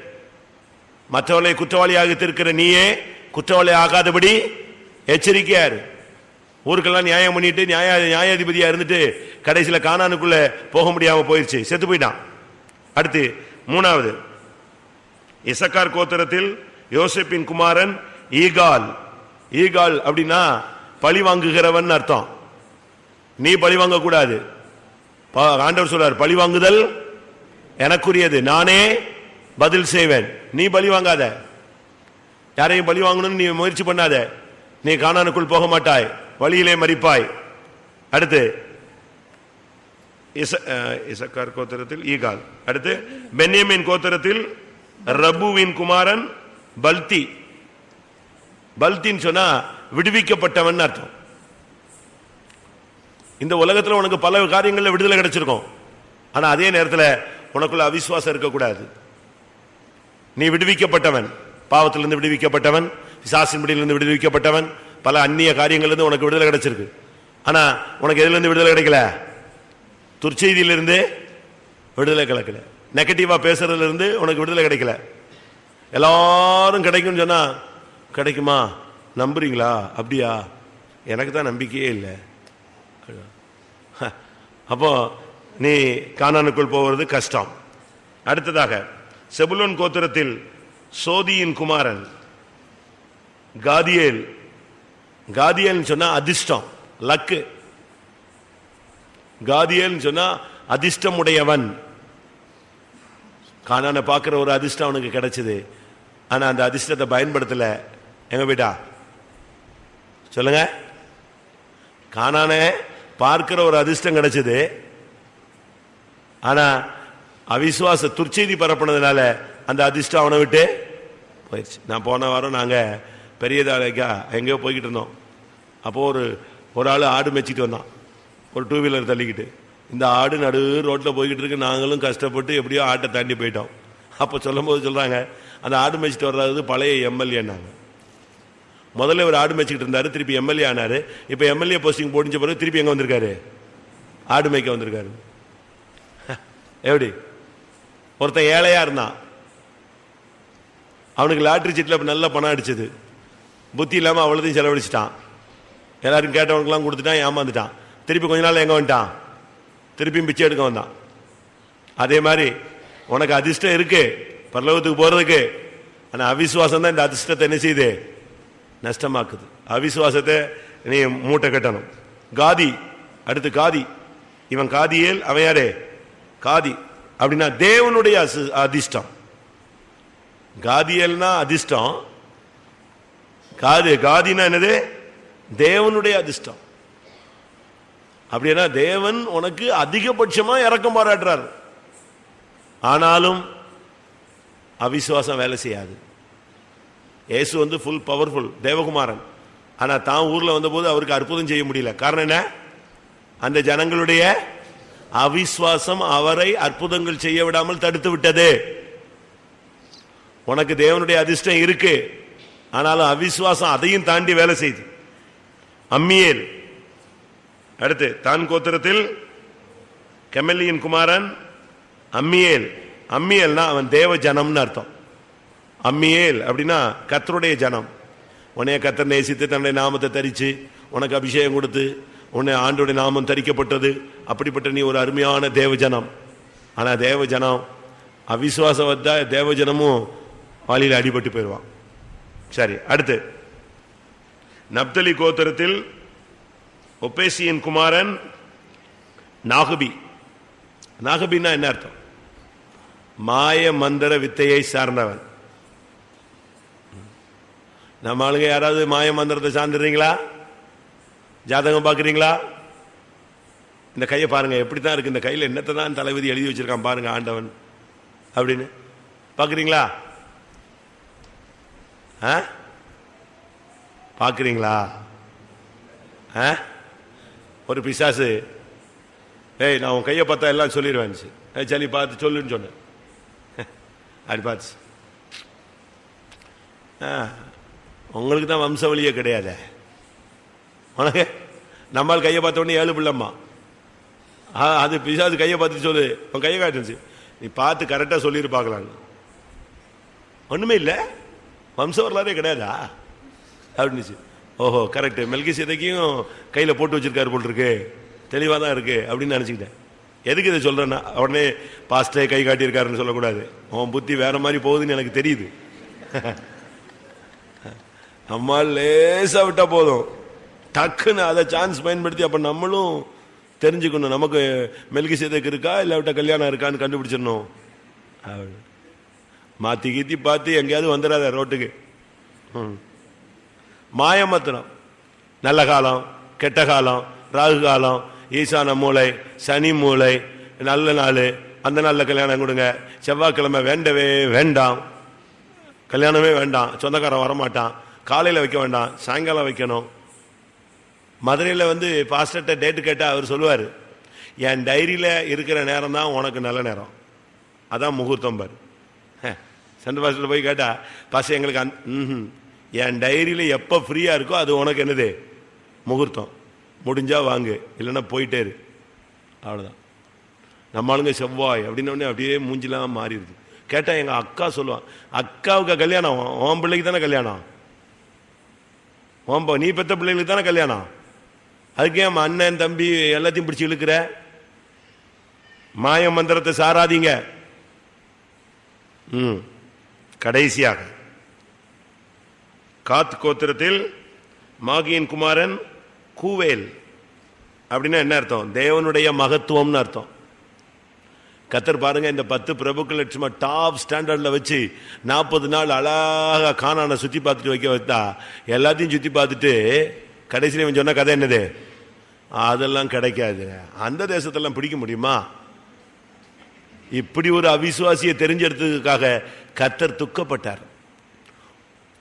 மற்றவர்களை குற்றவாளியாக திருக்கிற நீயே குற்றவாளி ஆகாதபடி எச்சரிக்கையாரு ஊருக்கெல்லாம் நியாயம் பண்ணிட்டு நியாய நியாயாதிபதியா இருந்துட்டு கடைசியில காணானுக்குள்ள போக முடியாம போயிருச்சு. செத்து போயிட்டான். அடுத்து மூணாவது. இசக்கார் கோத்திரத்தில் யோசிப்பின் குமாரன் ஈகால். ஈகால் அப்படின்னா பழி வாங்குகிறவன் அர்த்தம். நீ பழி வாங்க கூடாது பா- ஆண்டவர் சொல்றார் பழி வாங்குதல் எனக்குரியது. நானே பதில் செய்வேன். நீ பலி வாங்காத. யாரையும் பலி வாங்கணும்னு நீ முயற்சி பண்ணாத. நீ காணானுக்குள் போக மாட்டாய் வழியிலே மறிப்பாய். அடுத்து இச- இசக்கார் கோத்திரத்தில் ஈகால். அடுத்து பென்யமின் கோத்திரத்தில் ரபுவின் குமாரன் பல்தி. பல்தின்னு சொன்னா விடுவிக்கப்பட்டவன் அர்த்தம். இந்த உலகத்துல உனக்கு பல காரியங்களில் விடுதலை கிடைச்சிருக்கும். ஆனா அதே நேரத்துல உனக்குள்ள அவிசுவாசம் இருக்கக்கூடாது. நீ விடுவிக்கப்பட்டவன். பாவத்திலிருந்து விடுவிக்கப்பட்டவன். பிசாசின் பிடியிலிருந்து விடுவிக்கப்பட்டவன். பல அந்நிய காரியங்களிலிருந்து உனக்கு விடுதலை கிடைச்சிருக்கு. ஆனால் உனக்கு எதுலேருந்து விடுதலை கிடைக்கல? துர்ச்செய்தியிலிருந்து விடுதலை கிடைக்கல. நெகட்டிவாக பேசுறதுலேருந்து உனக்கு விடுதலை கிடைக்கல. எல்லாரும் கிடைக்கும்னு சொன்னால் கிடைக்குமா? நம்புறீங்களா? அப்படியா? எனக்கு தான் நம்பிக்கையே இல்லை. அப்போ நீ கானானுக்குள் போவது கஷ்டம். அடுத்ததாக செபுலோன் கோத்திரத்தில் சோதியின் குமாரன். காதியேல். காதியேல்னு சொன்னா அதிர்ஷ்டம் லக்கு. காதியேல்னு சொன்னா அதிர்ஷ்டம் உடையவன் காணான பார்க்கிற ஒரு அதிர்ஷ்டம் அவனுக்கு கிடைச்சது. ஆனா அந்த அதிர்ஷ்டத்தை பயன்படுத்தல. எங்க போயிட்டா? சொல்லுங்க. காணான பார்க்கிற ஒரு அதிர்ஷ்டம் கிடைச்சது. ஆனா அவிசுவாச துர்ச்செய்தி பரப்புனதுனால அந்த அதிர்ஷ்டம் அவனை விட்டு போயிடுச்சு நான் போன வாரம் நாங்கள் பெரியதாளைக்கா எங்கேயோ போய்கிட்டு இருந்தோம். அப்போது ஒரு ஒரு ஆள் ஆடு மேய்ச்சிட்டு வந்தான். ஒரு டூ வீலர் தள்ளிக்கிட்டு. இந்த ஆடு நடு ரோட்டில் போய்கிட்டு இருக்கு நாங்களும் கஷ்டப்பட்டு எப்படியோ ஆட்டை தாண்டி போயிட்டோம். அப்போ சொல்லும் போது சொல்கிறாங்க அந்த ஆடு மேய்ச்சிட்டு வர்றது பழைய எம்எல்ஏன்னாங்க முதல்ல ஒரு ஆடு மேய்ச்சிக்கிட்டு இருந்தார் திருப்பி எம்எல்ஏ ஆனார். இப்போ எம்எல்ஏ போஸ்டிங் போடிஞ்ச பிறகு திருப்பி எங்கே வந்திருக்காரு? ஆடு மேய்க்க வந்திருக்காரு. எப்படி? ஒருத்தன் ஏழையாக இருந்தான். அவனுக்கு லாட்ரி சீட்ல நல்ல பணம் அடிச்சது. புத்தி இல்லாமல் அவ்வளோதையும் செலவழிச்சிட்டான். எல்லாரும் கேட்டவனுக்குலாம் கொடுத்துட்டான் ஏமாந்துட்டான். திருப்பி கொஞ்ச நாள் எங்கே வந்துட்டான்? திருப்பியும் பிச்சை எடுக்க வந்தான். அதே மாதிரி உனக்கு அதிர்ஷ்டம் இருக்கு பரலோகத்துக்கு போகிறதுக்கு ஆனால் அவிசுவாசம் தான் இந்த அதிர்ஷ்டத்தை என்ன செய்யுது? நஷ்டமாக்குது. அவிசுவாசத்தை நீ மூட்டை கட்டணும். காதி அடுத்து காதி. இவன் காதியேல் அவன் யாரே? காதி. அப்படின்னா தேவனுடைய அதிர்ஷ்டம். காதியல்னா அதிர்ஷ்டம் காது காதினா என்னது? தேவனுடைய அதிர்ஷ்டம். அப்படின்னா தேவன் உனக்கு அதிகபட்சமா இறக்கம் பாராட்டுறார். ஆனாலும் அவிசுவாசம் வேலை செய்யாது. இயேசு வந்து ஃபுல் பவர்ஃபுல் தேவகுமாரன். ஆனால் தான் ஊரில் வந்தபோது அவருக்கு அற்புதம் செய்ய முடியல. காரணம் என்ன? அந்த ஜனங்களுடைய அவிஸ்வாசம் அவரை அற்புதங்கள் செய்ய விடாமல் தடுத்து விட்டது. உனக்கு தேவனுடைய அதிர்ஷ்டம் இருக்கு. ஆனாலும் அவிசுவாசம் அதையும் தாண்டி வேலை செய்து அம்மியேல். அடுத்து தான் கோத்திரத்தில் கெமல்லியின் குமாரன் அம்மியேல். அம்மியல்னா அவன் தேவ ஜனம்னு அர்த்தம். அம்மியேல் அப்படின்னா கத்தருடைய ஜனம். உன்னைய கத்தர் நேசித்து தன்னுடைய நாமத்தை தரித்து உனக்கு அபிஷேகம் கொடுத்து உன்னை ஆண்டுடைய நாமம் தரிக்கப்பட்டது. அப்படிப்பட்ட நீ ஒரு அருமையான தேவ ஜனம். ஆனால் தேவ ஜனம் அவிசுவாசம் வந்தால் தேவ ஜனமும் வாலியில் அடிபட்டு போயிடுவான் சரி அடுத்து. நப்தலி கோத்திரத்தில் ஒப்பேசியின் குமாரன் நாகுபி. நாகுபின்னா என்ன அர்த்தம்? மாய மந்திர வித்தையை சார்ந்தவன். நம்ம ஆளுங்க யாராவது மாய மந்திரத்தை சார்ந்துடுறீங்களா ஜாதகம் பார்க்குறீங்களா? இந்த கையை பாருங்க எப்படி தான் இருக்கு? இந்த கையில் என்னத்தை தான் தலைவிதி எழுதி வச்சிருக்கான் பாருங்க ஆண்டவன். அப்படின்னு. பார்க்குறீங்களா? பார்க்குறீங்களா? ஆ? ஒரு பிசாசு. ஏய் நான் உன் கையை பார்த்தா எல்லாம் சொல்லிடுவேன் ஏய் சரி பார்த்து சொல்லுன்னு சொன்னேன் அப்படி பார்த்து. ஆ உங்களுக்கு தான் வம்சவழியே கிடையாதே. உனக்கு? நம்மால் கையை பார்த்தோடனே ஏழு பிள்ளைம்மா. ஆ அது பிசாசு கையை பார்த்து சொல்லு. உன் கையை காட்டுச்சு. நீ பார்த்து கரெக்டாக சொல்லிட்டு பார்க்கலாம் ஒன்றுமே இல்லை? வம்ச வரலாறே கிடையாதா? அப்படின்னுச்சு. ஓஹோ கரெக்ட் மெல்கி சீதைக்கும் கையில் போட்டு வச்சிருக்காரு போல் இருக்கு. தெளிவாக தான் இருக்கு அப்படின்னு நினச்சிக்கிட்டேன். எதுக்கு இதை சொல்கிறேன்னா உடனே பாஸ்டே கை காட்டியிருக்காருன்னு சொல்லக்கூடாது. உன் புத்தி வேற மாதிரி போகுதுன்னு எனக்கு தெரியுது. அம்மா லேசாக விட்டால் போதும். டக்குன்னு அதை சான்ஸ் பயன்படுத்தி அப்போ நம்மளும் தெரிஞ்சுக்கணும். நமக்கு மெல்கி சேதக்கு இருக்கா? இல்லை விட்டால் கல்யாணம் இருக்கான்னு கண்டுபிடிச்சிடணும். மாற்றி மாத்தி கீத்தி பார்த்து எங்கேயாவது வந்துடாத ரோட்டுக்கு. ம். நல்ல காலம் கெட்ட காலம் ராகு காலம் ஈசான மூளை சனி மூளை நல்ல நாள் அந்த நாளில் கல்யாணம் கொடுங்க. செவ்வாய்க்கிழமை வேண்டவே வேண்டாம். கல்யாணமே வேண்டாம். சொந்தக்காரன் வரமாட்டான். காலையில் வைக்க வேண்டாம். சாயங்காலம் வைக்கணும். மதுரையில் வந்து பாஸ்டர்கிட்ட டேட்டு கேட்டால் அவர் சொல்லுவார் என் டைரியில் இருக்கிற நேரம் தான் உனக்கு நல்ல நேரம். அதான் முகூர்த்தம் பாரு. சென்ட் பாஸ்டர் போய் கேட்டா பாஸ்டர் எங்களுக்கு அந் ம் என் டைரியில் எப்போ ஃப்ரீயாக இருக்கோ அது உனக்கு என்னது? முகூர்த்தம். முடிஞ்சால் வாங்கு. இல்லைன்னா போயிட்டே இரு. அவ்வளோதான் நம்ம ஆளுங்க செவ்வாய் அப்படின்ன அப்படியே மூஞ்சிலாம் மாறிடுது. கேட்டால் எங்கள் அக்கா சொல்லுவான் அக்காவுக்கு கல்யாணம். ஓம் பிள்ளைக்கு தானே கல்யாணம்? உன் நீ பெற்ற பிள்ளைகளுக்கு தானே கல்யாணம்? அதுக்கு ஏன் அண்ணன் தம்பி எல்லாத்தையும் பிடிச்சி இழுக்கிற? மாய மந்திரத்தை சாராதீங்க. ம். கடைசியாக. காத் கோத்திரத்தில் மாகியின் குமாரன் கூவேல். அப்படின்னா என்ன அர்த்தம்? தேவனுடைய மகத்துவம்னு அர்த்தம். கத்தர் பாருங்க இந்த பத்து பிரபுக்கள் சும்மா டாப் ஸ்டாண்டர்ட்ல வச்சு நாற்பது நாள் அழகா காணான சுற்றி பார்த்துட்டு வைக்க வைத்தா எல்லாத்தையும் சுற்றி பார்த்துட்டு கடைசியில் இவன் சொன்ன கதை என்னது? அதெல்லாம் கிடைக்காது. அந்த தேசத்தெல்லாம் பிடிக்க முடியுமா? இப்படி ஒரு அவிசுவாசியை தெரிஞ்செடுத்ததுக்காக கத்தர் துக்கப்பட்டார்.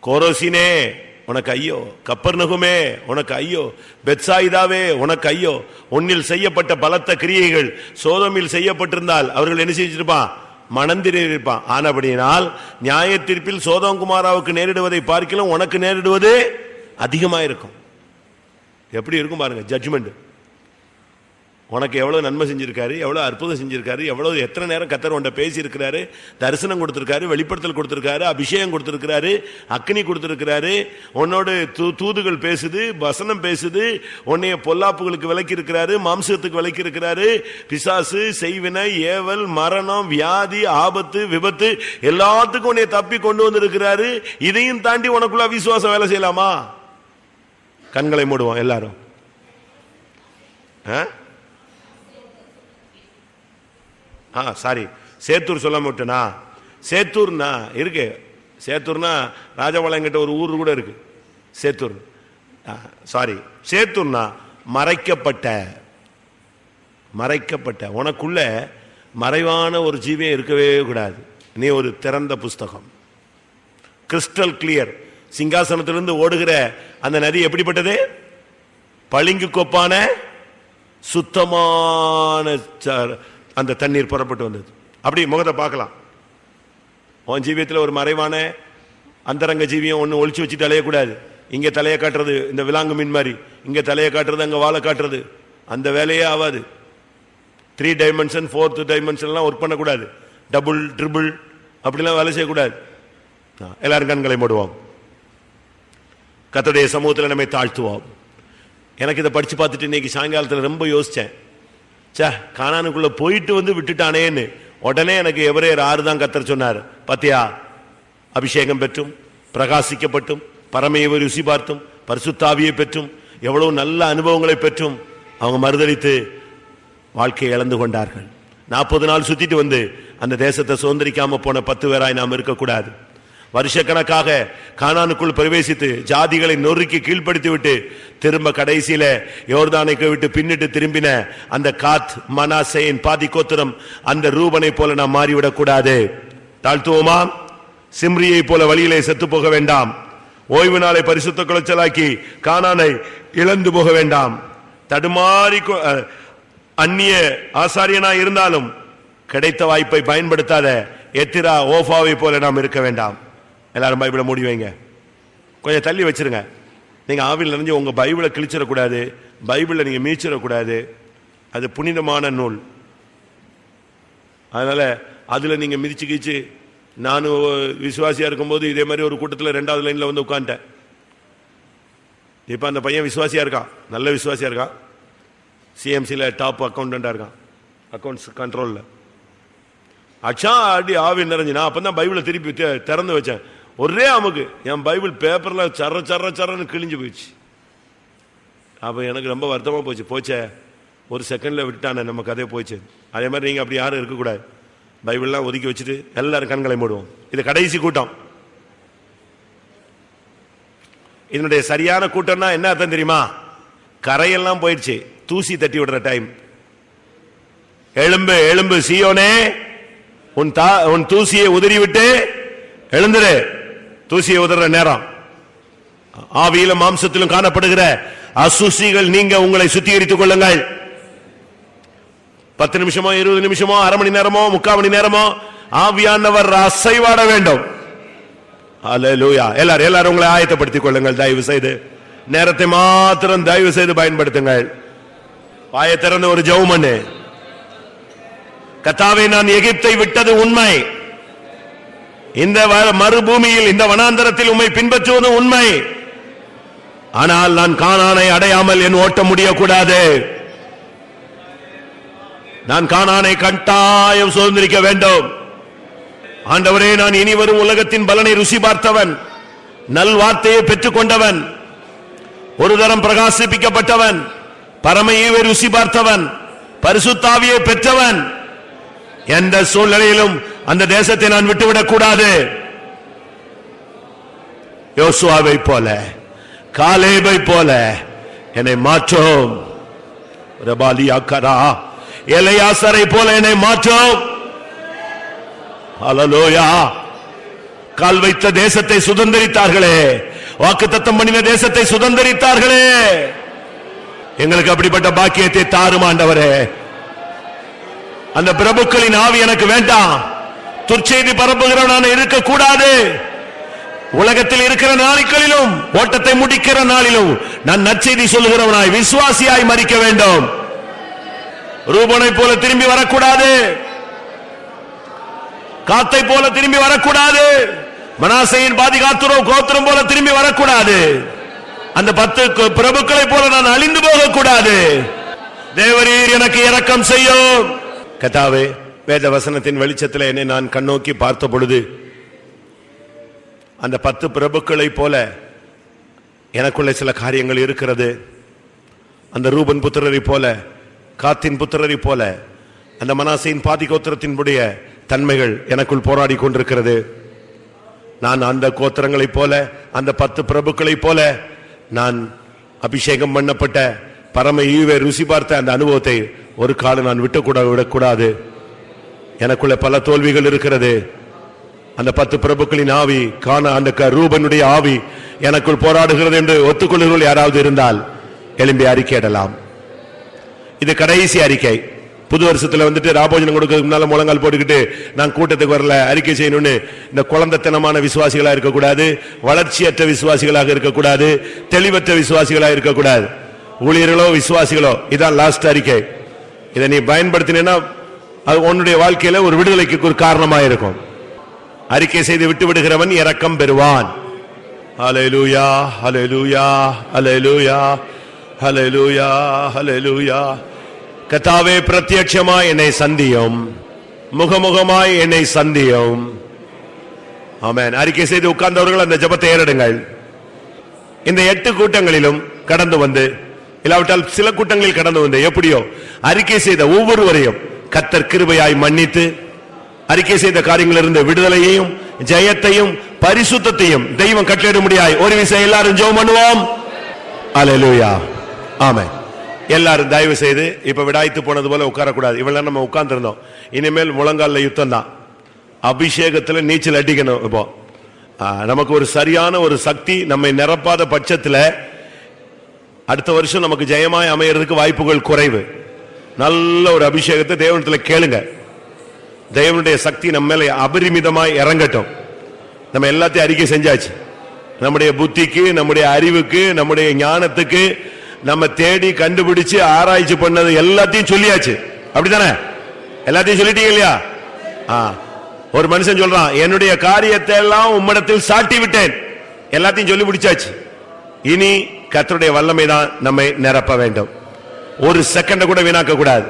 கோரோசினே உனக்கு ஐயோ. கப்பர் நகுமே உனக்கு ஐயோ. பெட்சாயிதாவே உனக்கு ஐயோ. உன்னில் செய்யப்பட்ட பலத்த கிரியைகள் சோதமில் செய்யப்பட்டிருந்தால் அவர்கள் என்ன செஞ்சிருப்பான் மணந்திருப்பான். ஆனபடியினால் நியாய தீர்ப்பில் சோதங்குமாராவுக்கு நேரிடுவதை பார்க்கலாம் உனக்கு நேரிடுவது அதிகமாயிருக்கும். எப்படி இருக்கும் பாருங்க ஜட்ஜ்மெண்ட் உனக்கு எவ்வளோ நன்மை செஞ்சிருக்காரு எவ்வளோ அற்புதம் செஞ்சிருக்காரு எவ்வளோ எத்தனை நேரம் கத்தர் உன்ட்ட பேசியிருக்கிறாரு தரிசனம் கொடுத்துருக்காரு வெளிப்படுத்தல் கொடுத்துருக்காரு அபிஷேகம் கொடுத்திருக்காரு அக்னி கொடுத்துருக்கிறாரு உன்னோட தூ- தூதுகள் பேசுது வசனம் பேசுது உன்னைய பொல்லாப்புகளுக்கு விலக்கி இருக்கிறாரு மாம்சத்துக்கு விலக்கி இருக்கிறாரு பிசாசு செய்வினை ஏவல் மரணம் வியாதி ஆபத்து விபத்து எல்லாத்துக்கும் உன்னை தப்பி கொண்டு வந்திருக்கிறாரு. இதையும் தாண்டி உனக்குள்ள விசுவாசம் வேலை செய்யலாமா? கண்களை மூடுவோம் எல்லாரும். ஆ? ஆ சாரி சேத்தூர் சொல்ல மாட்டேனா? சேத்தூர்னா இருக்கு. சேத்தூர்னா ராஜபாளையங்கிட்ட ஒரு ஊர் கூட இருக்கு. சேத்தூர். சாரி சேத்தூர்னா மறைக்கப்பட்ட மறைக்கப்பட்ட உனக்குள்ள மறைவான ஒரு ஜீவியம் இருக்கவே கூடாது. நீ ஒரு திறந்த புஸ்தகம். கிறிஸ்டல் கிளியர் சிங்காசனத்திலிருந்து ஓடுகிற அந்த நதி எப்படிப்பட்டது? பளிங்கு கொப்பான சுத்தமான அந்த தண்ணீர் புறப்பட்டு வந்தது. அப்படி முகத்தை பார்க்கலாம். உன் ஜீவியத்தில் ஒரு மறைவான அந்தரங்க ஜீவியம் ஒன்று ஒழிச்சு வச்சுட்டு அலையக்கூடாது இங்கே தலையை காட்டுறது இந்த விலாங்கு மீன் மாதிரி. இங்கே தலையை காட்டுறது அங்கே வாழை காட்டுறது. அந்த வேலையே ஆகாது. த்ரீ டைமென்ஷன் ஃபோர்த் டைமென்ஷன்லாம் ஒர்க் பண்ணக்கூடாது. டபுள் ட்ரிபிள் அப்படிலாம் வேலை செய்யக்கூடாது. எல்லாரும் கண்களை மூடுவோம். கத்தடைய சமூகத்தில் நம்மை தாழ்த்துவோம். எனக்கு இதை படித்து பார்த்துட்டு இன்னைக்கு சாயங்காலத்தில் ரொம்ப யோசித்தேன் சே காணானுக்குள்ளே போயிட்டு வந்து விட்டுட்டானேன்னு. உடனே எனக்கு எவரேர் ஆறு தான் கத்தர் சொன்னார். பத்தியா? அபிஷேகம் பெற்றும் பிரகாசிக்கப்பட்டும் பரமையை ருசி பார்த்தும் பரிசுத்தாவியை பெற்றும் எவ்வளவு நல்ல அனுபவங்களை பெற்றும் அவங்க மறுதளித்து வாழ்க்கையை இழந்து கொண்டார்கள். நாற்பது நாள் சுத்திட்டு வந்து அந்த தேசத்தை சுதந்திரிக்காம போன பத்து பேராய் நாம் இருக்கக்கூடாது. வருஷக்கணக்காக கானானுக்குள் பிரவேசித்து ஜாதிகளை நொறுக்கி கீழ்ப்படுத்தி விட்டு திரும்ப கடைசியில யோர்தானைக்கு விட்டு பின்னிட்டு திரும்பின அந்த காத் மனாசையின் பாதி கோத்திரம் அந்த ரூபனை போல நாம் மாறிவிடக் கூடாது. தாழ்த்துவோமா? சிம்ரியை போல வழியிலே செத்து போக வேண்டாம். ஓய்வு நாளை பரிசுத்த குலைச்சலாக்கி கானானை இழந்து போக வேண்டாம். தடுமாறி கொ- அந்நிய ஆசாரியனா இருந்தாலும் கிடைத்த வாய்ப்பை பயன்படுத்தாத எத்திரா ஓஃபாவை போல நாம் இருக்க வேண்டாம். எல்லாரும் பைபிளை மூடி வைங்க. கொஞ்சம் தள்ளி வச்சிருங்க. நீங்கள் ஆவியில் நிறைஞ்சு உங்கள் பைபிளை கிழிச்சிடக்கூடாது. பைபிளை நீங்கள் மீச்சிடக்கூடாது. அது புனிதமான நூல். அதனால் அதில் நீங்கள் மிதிச்சு கீச்சு நானும் விசுவாசியாக இருக்கும்போது இதே மாதிரி ஒரு கூட்டத்தில் ரெண்டாவது லைனில் வந்து உட்காந்துட்டேன். இப்போ அந்த பையன் விசுவாசியாக இருக்கான். நல்ல விசுவாசியாக இருக்கான். சிஎம்சியில் டாப் அக்கௌண்டண்ட்டாக இருக்கான். அக்கௌண்ட்ஸ் கண்ட்ரோலில் அச்சா அடி ஆவி நிறைஞ்சு நான் அப்போ தான் பைபிளை திருப்பி திறந்து வச்சேன். ஒரே அமுக்கு என் பைபிள் பேப்பர்ல சர சர சரன்னு கிழிஞ்சு போயிடுச்சு. அப்ப எனக்கு ரொம்ப வருத்தமா போச்சு. போச்சே ஒரு செகண்ட்ல விட்டானே நம்ம கதையை போச்சு. அதே மாதிரி நீங்க அப்படி யாரும் இருக்கக்கூடாது. பைபிள்லாம் ஒதுக்கி வச்சுட்டு எல்லாரும் கண்களை மூடுவோம். இது கடைசி கூட்டம். இதனுடைய சரியான கூட்டம்னா என்ன அர்த்தம் தெரியுமா? கரையெல்லாம் போயிடுச்சு. தூசி தட்டி விடுற டைம் எழும்பு எழும்பு சீயோனே உன் தா உன் தூசியை உதறிவிட்டு எழுந்துரு. தூசியை உதற நேரம். ஆவியிலும் மாம்சத்திலும் காணப்படுகிற அசுசிகள் நீங்க உங்களை சுத்திகரித்துக் கொள்ளுங்கள். பத்து நிமிஷமோ இருபது நிமிஷமோ அரை மணி நேரமோ முக்கால் மணி நேரமோ ஆவியானவர் அசைவாட வேண்டும். எல்லாரும் எல்லாரும் உங்களை ஆயத்தப்படுத்திக் கொள்ளுங்கள் தயவு செய்து. நேரத்தை மாத்திரம் தயவு செய்து பயன்படுத்துங்கள். வாயை திறந்த ஒரு ஜெபம் கத்தாவை நான் எகிப்தை விட்டது உண்மை. இந்த வ- மறுபூமியில் இந்த வனாந்தரத்தில் உம்மை பின்பற்றுவது உண்மை. ஆனால் நான் காணானை அடையாமல் என் ஓட்ட முடியக்கூடாது. நான் காணானை கட்டாயம் சுதந்திரிக்க வேண்டும். ஆண்டவரே நான் இனி வரும் உலகத்தின் பலனை ருசி பார்த்தவன் நல் வார்த்தையை பெற்றுக் கொண்டவன் ஒரு தரம் பிரகாசிப்பிக்கப்பட்டவன் பரமையை ருசி பார்த்தவன் பரிசுத்தாவியை பெற்றவன். எந்த சூழ்நிலையிலும் அந்த தேசத்தை நான் விட்டுவிடக் கூடாது. யோசுவாவை போல காலேபை போல என்னை மாற்றோம். ரபாலியாக்கரா எலையாசரை போல என்னை மாற்றோம். அலலோயா கால் வைத்த தேசத்தை சுதந்தரித்தார்களே. வாக்குத்தத்தம் பண்ணின தேசத்தை சுதந்தரித்தார்களே. எங்களுக்கு அப்படிப்பட்ட பாக்கியத்தை தாறுமாண்டவரே அந்த பிரபுக்களின் ஆவி எனக்கு வேண்டாம். துர்ச்செய்தி பரப்புகிறவனான இருக்கக்கூடாது. உலகத்தில் இருக்கிற நாட்களிலும் ஓட்டத்தை முடிக்கிற நாளிலும் நான் நற்செய்தி சொல்லுகிறவனாய் விசுவாசியாய் மறிக்க வேண்டும். ரூபனை போல திரும்பி வரக்கூடாது. காத்தை போல திரும்பி வரக்கூடாது. மனாசையின் பாதிகாத்துரோ கோத்திரம் போல திரும்பி வரக்கூடாது. அந்த பத்து கு- பிரபுக்களை போல நான் அழிந்து போகக்கூடாது. தேவரீர் எனக்கு இரக்கம் செய்யும். கதாவே வேத வசனத்தின் வெளிச்சத்தில் என்னை நான் கண்ணோக்கி பார்த்த பொழுது அந்த பத்து பிரபுக்களை போல எனக்குள்ள சில காரியங்கள் இருக்கிறது. அந்த ரூபன் புத்திரரை போல காத்தின் புத்திரரை போல அந்த மனாசையின் பாதி கோத்திரத்தினுடைய தன்மைகள் எனக்குள் போராடி கொண்டிருக்கிறது. நான் அந்த கோத்திரங்களைப் போல அந்த பத்து பிரபுக்களைப் போல நான் அபிஷேகம் பண்ணப்பட்ட பரம ஈவை ருசி பார்த்த அந்த அனுபவத்தை ஒரு காலம் நான் விட்டுக்கூட விடக்கூடாது. எனக்குள்ள பல தோல்விகள் இருக்கிறது. அந்த பத்து பிரபுக்களின் ஆவி காண அந்த க- ரூபனுடைய ஆவி எனக்குள் போராடுகிறது என்று ஒத்துக்கொள்ளுங்கள் யாராவது இருந்தால் எழும்பி அறிக்கையிடலாம் இது கடைசி அறிக்கை. புது வருஷத்துல வந்துட்டு ராபோஜனம் கொடுக்கறதுக்கு முன்னால முழங்கால் போட்டுக்கிட்டு நான் கூட்டத்துக்கு வரல அறிக்கை செய்யணும்னு இந்த குழந்தைத்தனமான விசுவாசிகளா இருக்கக்கூடாது வளர்ச்சியற்ற விசுவாசிகளாக இருக்கக்கூடாது தெளிவற்ற விசுவாசிகளாக இருக்கக்கூடாது. ஊழியர்களோ விசுவாசிகளோ இதான் லாஸ்ட் அறிக்கை. இதை நீ பயன்படுத்தினேன்னா அது உன்னுடைய வாழ்க்கையில ஒரு விடுதலைக்கு ஒரு காரணமாக இருக்கும். அறிக்கை செய்து விட்டு விடுகிறவன் இறக்கம் பெறுவான். ஹalleluya ஹalleluya ஹalleluya ஹalleluya ஹalleluya. கர்த்தாவே பிரத்யட்சமாய் என்னை சந்தியும். முகமுகமாய் என்னை சந்தியும். ஆமேன். அறிக்கை செய்து உட்கார்ந்தவர்கள் அந்த ஜெபத்தை ஏறிடுங்கள். இந்த எட்டு கூட்டங்களிலும் கடந்து வந்து இல்லாவிட்டால் சில கூட்டங்களில் கடந்து வந்து எப்படியோ அறிக்கை செய்த ஒவ்வொருவரையும் கத்தர் கிருபையாய் மன்னித்து அறிக்கை செய்த காரியங்களிலிருந்து விடுதலையையும் ஜெயத்தையும் பரிசுத்தையும் தெய்வம் கட்டளிட முடியாய் ஒரு விசை எல்லாரும் ஜோம் பண்ணுவோம். அல்லேலூயா ஆமென் எல்லாரும் தயவு செய்து இப்ப விடாய்த்து போனது போல உட்காரக்கூடாது. இவ்வளவு நம்ம உட்கார்ந்துருந்தோம். இனிமேல் முழங்கால யுத்தம் தான். அபிஷேகத்துல நீச்சல் அடிக்கணும் இப்போ. நமக்கு ஒரு சரியான ஒரு சக்தி நம்மை நிரப்பாத பட்சத்துல அடுத்த வருஷம் நமக்கு ஜெயமாய் அமையறதுக்கு வாய்ப்புகள் குறைவு. நல்ல ஒரு அபிஷேகத்தை தேவனத்தில் கேளுங்க. தேவனுடைய சக்தி நம்ம மேலே அபரிமிதமாக இறங்கட்டும். நம்ம எல்லாத்தையும் அறிக்கை செஞ்சாச்சு. நம்முடைய புத்திக்கு நம்முடைய அறிவுக்கு நம்முடைய ஞானத்துக்கு நம்ம தேடி கண்டுபிடிச்சு ஆராய்ச்சி பண்ணது எல்லாத்தையும் சொல்லியாச்சு. அப்படித்தானே? எல்லாத்தையும் சொல்லிட்டீங்க இல்லையா? ஆ. ஒரு மனுஷன் சொல்றான் என்னுடைய காரியத்தை எல்லாம் உம்மிடத்தில் சாட்டி விட்டேன். எல்லாத்தையும் சொல்லி முடிச்சாச்சு. இனி கத்தருடைய வல்லமை தான் நம்மை நிரப்ப வேண்டும். ஒரு செகண்ட கூட வீணாக்க கூடாது.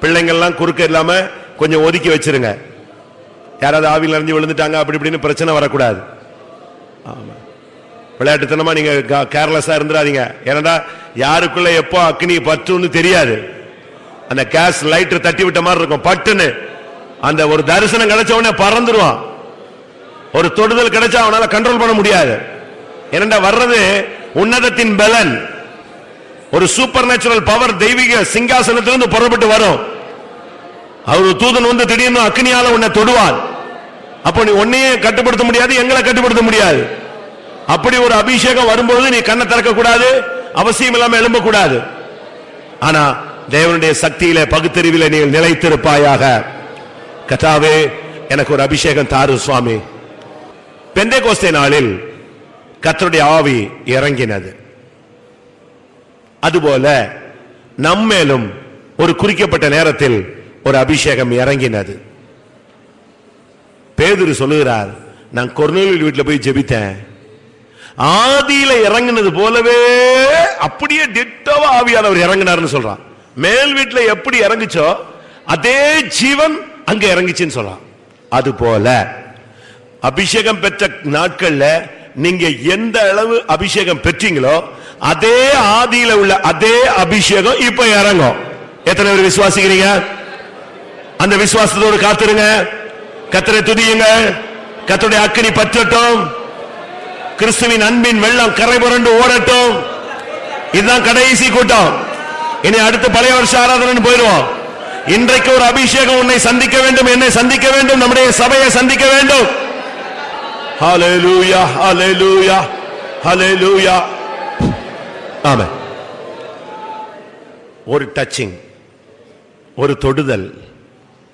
பிள்ளைங்கள்லாம் குறுக்க இல்லாம கொஞ்சம் ஒதுக்கி வச்சிருங்க. யாராவது ஆவியில் அறிஞ்சு விழுந்துட்டாங்க அப்படி இப்படின்னு பிரச்சனை வரக்கூடாது. ஆமா. விளையாட்டுத்தனமா நீங்க கேர்லெஸ்ஸா இருந்துடாதீங்க. ஏன்னா யாருக்குள்ள எப்போ அக்னி பற்றுன்னு தெரியாது. அந்த கேஸ் லைட் தட்டி விட்ட மாதிரி இருக்கும். பட்டுன்னு. அந்த ஒரு தரிசனம் கிடைச்ச உடனே பறந்துருவான். ஒரு தொடுதல் கிடைச்சா அவனால கண்ட்ரோல் பண்ண முடியாது. என்னடா வர்றது உன்னதத்தின் பலன். ஒரு சூப்பர் நேச்சுரல் பவர் தெய்வீக சிங்காசனத்திலிருந்து புறப்பட்டு வரும். அவர் தூதன் வந்து திடீர்னு அக்னியால உன்னை தொடுவார். அப்போ நீ உன்னையே கட்டுப்படுத்த முடியாது எங்களை கட்டுப்படுத்த முடியாது. அப்படி ஒரு அபிஷேகம் வரும்போது நீ கண்ணை திறக்க கூடாது அவசியம் இல்லாம எழும்ப கூடாது. ஆனா தேவனுடைய சக்தியில பகுத்தறிவில நீ நிலைத்திருப்பாயாக. கதாவே எனக்கு ஒரு அபிஷேகம் தாரு சுவாமி. பெந்தே கோஸ்தே நாளில் கத்தருடைய ஆவி இறங்கினது. அதுபோல நம்மேலும் ஒரு குறிக்கப்பட்ட நேரத்தில் ஒரு அபிஷேகம் இறங்கினது. பேதுரு சொல்லுகிறார் நான் கொர்நேலியல் வீட்டில் போய் ஜெபித்தேன். ஆதியில இறங்கினது போலவே அப்படியே டிட்டோவா ஆவியானவர் இறங்கினார்னு சொல்றான். மேல் வீட்டில் எப்படி இறங்குச்சோ அதே ஜீவன் அங்க இறங்குச்சுன்னு சொல்றான். அது போல அபிஷேகம் பெற்ற நாட்கள்ல நீங்க எந்த அளவு அபிஷேகம் பெற்றீங்களோ அதே ஆதியில உள்ள அதே அபிஷேகம் இப்ப இறங்கும். எத்தனை பேர் விசுவாசிக்கிறீங்க? அந்த விசுவாசத்தோடு காத்துருங்க. கத்தரை துதியுங்க. கத்தருடைய அக்கினி பற்றட்டும். கிறிஸ்துவின் அன்பின் வெள்ளம் கரை புரண்டு ஓடட்டும். இதுதான் கடைசி கூட்டம். இனி அடுத்து பழைய வருஷ ஆராதனை போயிடுவோம். இன்றைக்கு ஒரு அபிஷேகம் உன்னை சந்திக்க வேண்டும் என்னை சந்திக்க வேண்டும் நம்முடைய சபையை சந்திக்க வேண்டும். ஹalleluya hallelujah hallelujah. ஆமென் ஒரு டச்சிங் ஒரு தொடுதல்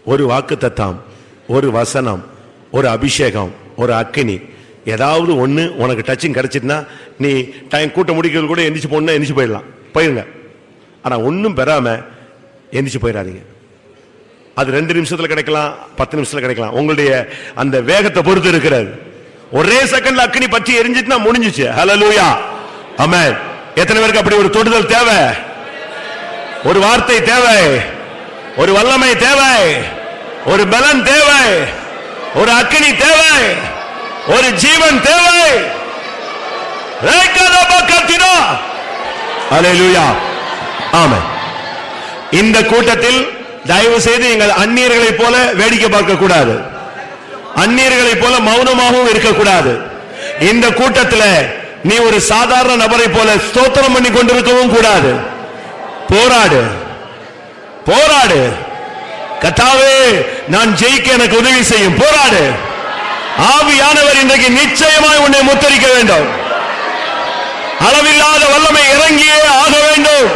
ஒரு வாக்குத்தத்தம் ஒரு வசனம் ஒரு அபிஷேகம் ஒரு அக்கினி. ஏதாவது ஒன்று உனக்கு டச்சிங் கிடைச்சிட்டுனா நீ டைம் கூட்டம் முடிக்கிறது கூட எந்திரிச்சு போனால் எந்திரிச்சு போயிடலாம். போயிருங்க. ஆனால் ஒன்றும் பெறாமல் எந்திரிச்சு போயிடாதீங்க. அது ரெண்டு நிமிஷத்தில் கிடைக்கலாம் பத்து நிமிஷத்தில் கிடைக்கலாம். உங்களுடைய அந்த வேகத்தை பொறுத்து இருக்கிறது. ஒரே செகண்ட்ல அக்கினி பற்றி எரிஞ்சிட்டுனா ஹலோ லூயா அமேன் எத்தனை பேருக்கு அப்படி ஒரு தொடுதல் தேவை? ஒரு வார்த்தை தேவை. ஒரு வல்லமை தேவை. ஒரு பலன் தேவை. ஒரு அக்கினி தேவை. ஒரு ஜீவன் தேவை. இந்த கூட்டத்தில் தயவு செய்து எங்கள் அந்நியர்களை போல வேடிக்கை பார்க்க கூடாது. அந்நியர்களை போல மௌனமாகவும் இருக்கக்கூடாது இந்த கூட்டத்தில் நீ ஒரு சாதாரண நபரை போல ஸ்தோத்திரம் பண்ணி கொண்டிருக்கவும் கூடாது. போராடு. போராடு. கத்தாவே நான் ஜெயிக்க எனக்கு உதவி செய்யும். போராடு. ஆவியானவர் இன்றைக்கு நிச்சயமாய் உன்னை முத்தரிக்க வேண்டும். அளவில்லாத வல்லமை இறங்கியே ஆக வேண்டும்.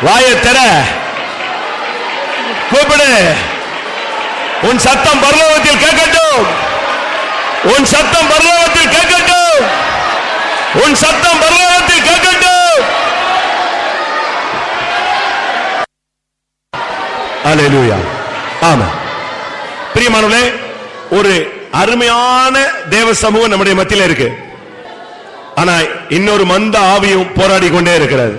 வாயை தர கூப்பிடு. உன் சத்தம் பரலோகத்தில் கேட்கட்டும். உன் சத்தம் பரலோகத்தில் கேட்கட்டும். உன் சத்தம் பரலோகத்தில் கேட்கட்டும். அலையூயா ஆமா பிரியமானவர்களே ஒரு அருமையான தேவ சமூகம் நம்முடைய மத்தியில இருக்கு. ஆனா இன்னொரு மந்த ஆவியும் போராடி கொண்டே இருக்கிறது.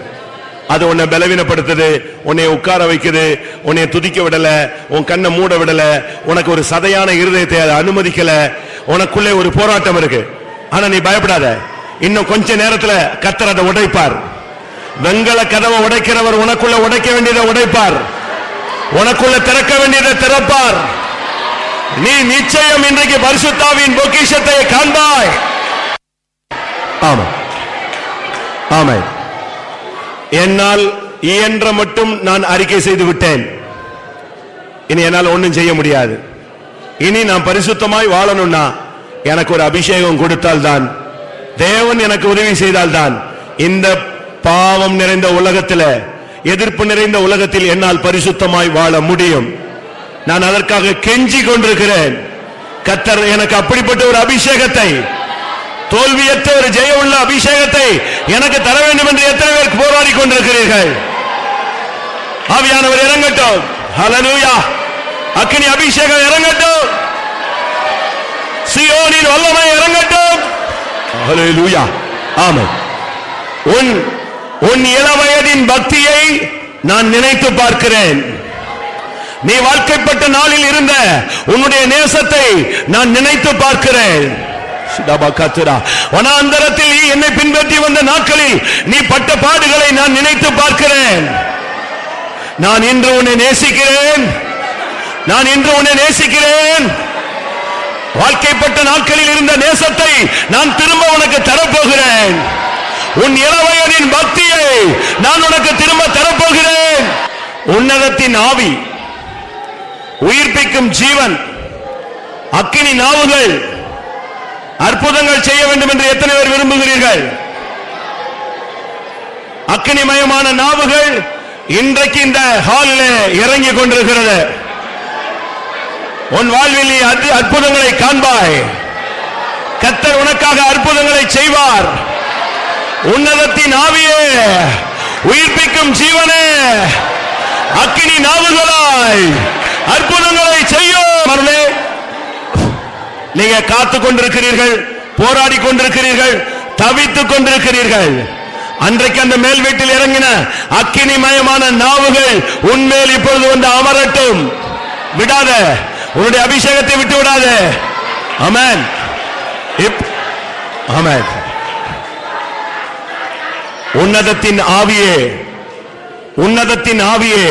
அது உன்னை பலவீனப்படுத்துது உன்னை உட்கார வைக்குது உன்னை துதிக்க விடல உன் கண்ணை மூட விடல உனக்கு ஒரு சதையான இருதயத்தை அதை அனுமதிக்கல உனக்குள்ளே ஒரு போராட்டம் இருக்கு. ஆனா நீ பயப்படாத. இன்னும் கொஞ்ச நேரத்தில் கத்தர் அதை உடைப்பார். வெங்கல கதவை உடைக்கிறவர் உனக்குள்ள உடைக்க வேண்டியதை உடைப்பார். உனக்குள்ள திறக்க வேண்டியதை திறப்பார். நீ நிச்சயம் இன்றைக்கு பரிசுத்தாவின் பொக்கிஷத்தை காண்பாய். ஆமா ஆமாம் என்னால் இயன்ற மட்டும் நான் அறிக்கை செய்து விட்டேன். இனி என்னால் ஒன்றும் செய்ய முடியாது. இனி நான் பரிசுத்தமாய் வாழணும்னா எனக்கு ஒரு அபிஷேகம் கொடுத்தால்தான் தேவன் எனக்கு உதவி செய்தால்தான் இந்த பாவம் நிறைந்த உலகத்தில் எதிர்ப்பு நிறைந்த உலகத்தில் என்னால் பரிசுத்தமாய் வாழ முடியும். நான் அதற்காக கெஞ்சி கொண்டிருக்கிறேன். கத்தர் எனக்கு அப்படிப்பட்ட ஒரு அபிஷேகத்தை தோல்வியற்ற ஒரு ஜெயம் உள்ள அபிஷேகத்தை எனக்கு தர வேண்டும் என்று எத்தனை பேர் போராடி கொண்டிருக்கிறீர்கள்? ஆவியானவர் இறங்கட்டும். ஹalleluya அக்கினி அபிஷேகம் இறங்கட்டும். சியோனின் வல்லமை இறங்கட்டும். ஹalleluya ஆமாம் உன் உன் இளவயதின் பக்தியை நான் நினைத்து பார்க்கிறேன். நீ வாழ்க்கைப்பட்ட நாளில் இருந்த உன்னுடைய நேசத்தை நான் நினைத்து பார்க்கிறேன். வனாந்தரத்தில் நீ என்னை பின்பற்றி வந்த நாட்களில் நீ பட்ட பாடுகளை நான் நினைத்து பார்க்கிறேன். நான் இன்று உன்னை நேசிக்கிறேன். நான் இன்று உன்னை நேசிக்கிறேன். வாழ்க்கைப்பட்ட நாட்களில் இருந்த நேசத்தை நான் திரும்ப உனக்கு தரப்போகிறேன். உன் இளவயதின் பக்தியை நான் உனக்கு திரும்ப தரப்போகிறேன். உன்னதத்தின் ஆவி உயிர்ப்பிக்கும் ஜீவன் அக்கினி நாவுகள் அற்புதங்கள் செய்ய வேண்டும் என்று எத்தனை பேர் விரும்புகிறீர்கள்? அக்னிமயமான நாவுகள் இன்றைக்கு இந்த ஹாலில் இறங்கி கொண்டிருக்கிறது. உன் வாழ்வில் நீ அற்புதங்களை காண்பாய். கத்தர் உனக்காக அற்புதங்களை செய்வார். உன்னதத்தின் ஆவியே உயிர்ப்பிக்கும் ஜீவனே. அக்கினி நாவுகளாய் அற்புதங்களை செய்யும் மருளே. நீங்க காத்து கொண்டிருக்கிறீர்கள் போராடி கொண்டிருக்கிறீர்கள் தவித்துக் கொண்டிருக்கிறீர்கள். அன்றைக்கு அந்த மேல் வீட்டில் இறங்கின அக்கினிமயமான நாவுகள் உண்மையில் இப்பொழுது வந்து அமரட்டும். விடாத உன்னுடைய அபிஷேகத்தை விட்டு விடாத. அமன் அமேன் உன்னதத்தின் ஆவியே உன்னதத்தின் ஆவியே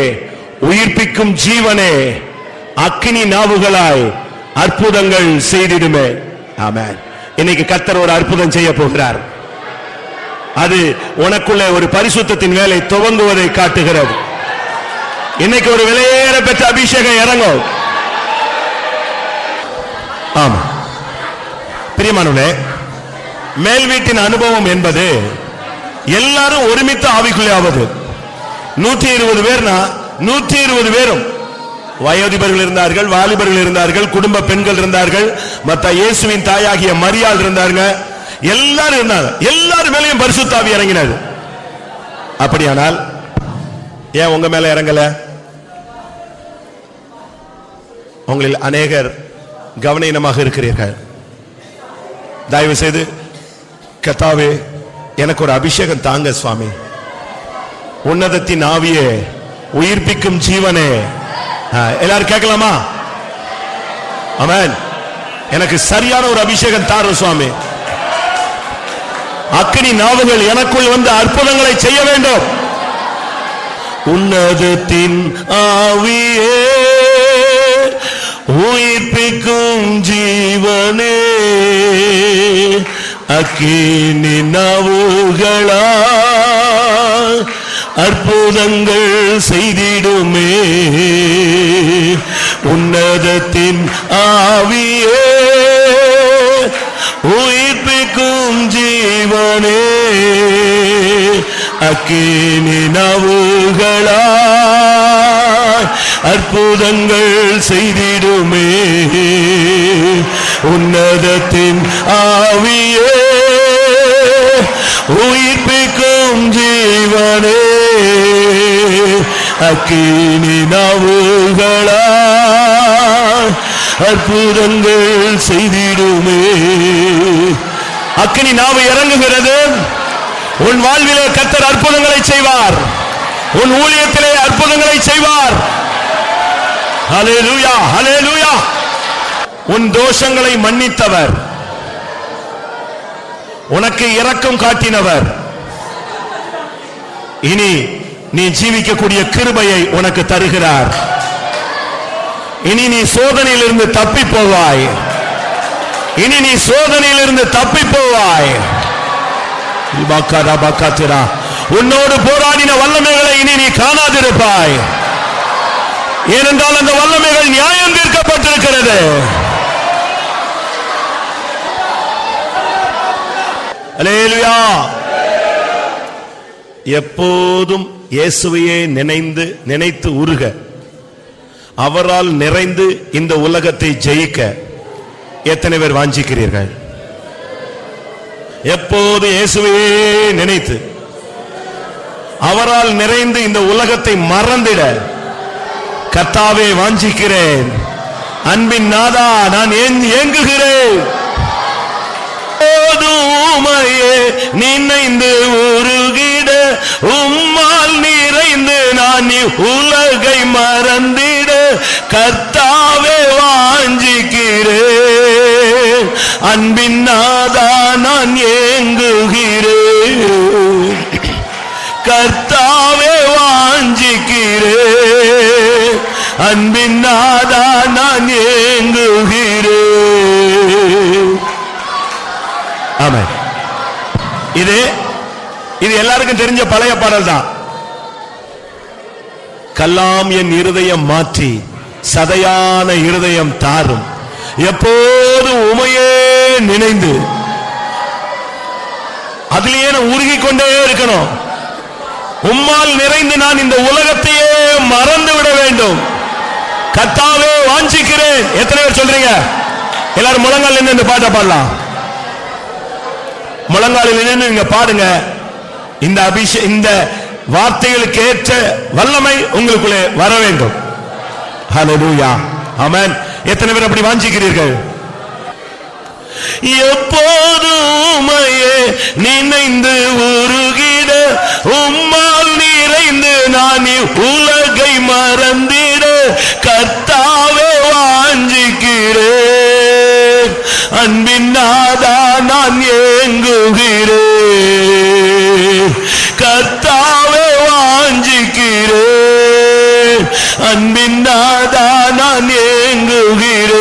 உயிர்ப்பிக்கும் ஜீவனே அக்கினி நாவுகளாய் அற்புதங்கள் செய்திடுமே. ஆமா இன்னைக்கு கத்தர் ஒரு அற்புதம் செய்ய போகிறார். அது உனக்குள்ளே ஒரு பரிசுத்தத்தின் வேலை துவங்குவதை காட்டுகிறது. இன்னைக்கு ஒரு விலையேற பெற்ற அபிஷேகம் இறங்கும். ஆமா. பிரியமானவே மேல் வீட்டின் அனுபவம் என்பது எல்லாரும் ஒருமித்த ஆவிக்குள்ளே ஆவது. நூற்றி இருபது பேர்னா நூற்றி இருபது பேரும் வயோதிபர்கள் இருந்தார்கள் வாலிபர்கள் இருந்தார்கள் குடும்ப பெண்கள் இருந்தார்கள் மத்த இயேசுவின் தாயாகிய மரியாள் இருந்தாங்க எல்லாரும் இருந்தாங்க. எல்லாரும் மேலையும் பரிசுத்தாவி இறங்கினது அப்படியானால் ஏன் உங்க மேல இறங்கல? உங்களில் அநேகர் கவனீனமாக இருக்கிறீர்கள். தயவு செய்து கத்தாவே எனக்கு ஒரு அபிஷேகம் தாங்க சுவாமி. உன்னதத்தின் ஆவியே உயிர்ப்பிக்கும் ஜீவனே எல்லாரும் கேட்கலாமா? ஆமென். எனக்கு சரியான ஒரு அபிஷேகம் தாரு சுவாமி. அக்னி நாவுகள் எனக்குள் வந்து அற்புதங்களை செய்ய வேண்டும். உன்னதத்தின் ஆவியே உயிர்ப்பிக்கும் ஜீவனே அக்கினி நாவுகளா அற்புதங்கள் செய்திடுமே. உன்னதத்தின் ஆவியே உயிர்ப்பிக்கும் ஜீவனே. அக்கினி நவுகளா அற்புதங்கள் செய்திடுமே. உன்னதத்தின் ஆவியே உயிர் அக்கினி அற்புதங்கள் செய்திடுமே. அக்கினி நாவு இறங்குகிறது. உன் வாழ்விலே கத்தர் அற்புதங்களை செய்வார். உன் ஊழியத்திலே அற்புதங்களை செய்வார். ஹalleluya ஹalleluya. உன் தோஷங்களை மன்னித்தவர். உனக்கு இரக்கம் காட்டினவர். இனி நீ ஜீவிக்கக்கூடிய கிருபையை உனக்கு தருகிறார். இனி நீ சோதனையிலிருந்து தப்பி போவாய் இனி நீ சோதனையிலிருந்து தப்பி போவாய் உன்னோடு போராடின வல்லமைகளை இனி நீ காணாதிருப்பாய். ஏனென்றால் அந்த வல்லமைகள் நியாயம் தீர்க்கப்பட்டிருக்கிறது. எப்போதும் இயேசுவையே நினைந்து நினைத்து உருக. அவரால் நிறைந்து இந்த உலகத்தை ஜெயிக்க எத்தனை பேர் வாஞ்சிக்கிறீர்கள்? எப்போது இயேசுவையே நினைத்து அவரால் நிறைந்து இந்த உலகத்தை மறந்திட கத்தாவே வாஞ்சிக்கிறேன். அன்பின் நாதா நான் ஏங்குகிறேன்? போதுமையே நினைந்து உருகிட உம்மா நிறைந்து நான் உலகை மறந்திட கர்த்தாவே வாஞ்சிக்கிறேன். அன்பின் நாதா நான் ஏங்குகிறேன். கர்த்தாவே வாஞ்சிக்கிறேன். அன்பின் நாதா நான் ஏங்குகிறேன். ஆமா இது இது எல்லாருக்கும் தெரிஞ்ச பழைய பாடல் தான் கல்லாம் என் இருதயம் மாற்றி சதையான இருதயம் தாரும். எப்போது உமையே நினைந்து அதிலேயே நான் உருகிக் கொண்டே இருக்கணும். உம்மால் நிறைந்து நான் இந்த உலகத்தையே மறந்து விட வேண்டும். கத்தாவே வாஞ்சிக்கிறேன். எத்தனை பேர் சொல்றீங்க? எல்லாரும் முழங்கால் நின்று இந்த பாட்டை பாடலாம். முழங்காலில் நின்று நீங்க பாடுங்க. இந்த அபிஷே இந்த வார்த்தைகளுக்கு ஏற்ற வல்லமை உங்களுக்குள்ளே வர வேண்டும். அமன் எத்தனை பேர் அப்படி வாஞ்சிக்கிறீர்கள்? எப்போதுமையே நினைந்து உருகிட உம்மால் நிறைந்து நான் உலகை மறந்திட கர்த்தாவே வாஞ்சிக்கிறேன். அன்பின் நாதா நான் ஏங்குகிறேன். கத்தாவே வாஞ்சிக்கிறேன். அன்பின் நாதா நான் ஏங்குகிறேன்.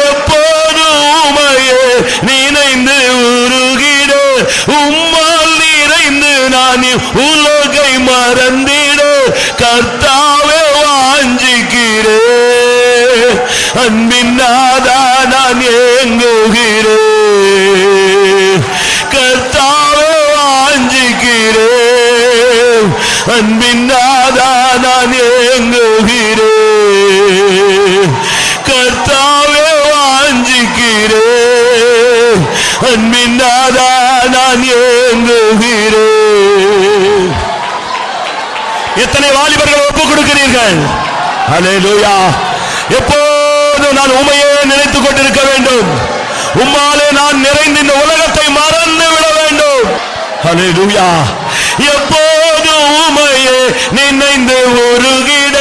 எப்போதும் உமையே நினைந்து உருகிட உம்மால் நிறைந்து நான் உலகை மறந்திட கர்த்தாவே வாஞ்சிக்கிறேன். அன்பின் நாதா வாஞ்சிக்கிறேன் அன்பின் நாதா நான் ஏங்குகிறேன். கர்த்தாவே வாஞ்சிக்கிறேன். அன்பின் நாதா நான் ஏங்குகிறேன். எத்தனை வாலிபர்கள் ஒப்பு கொடுக்கிறீர்கள்? ஹalleluya எப்போதும் நான் உமையே நினைத்துக் கொண்டிருக்க வேண்டும். உம்மாலே நான் நிறைந்து இந்த உலகத்தை மறந்து விட வேண்டும். அலே எப்போதும் நினைந்து உருகிட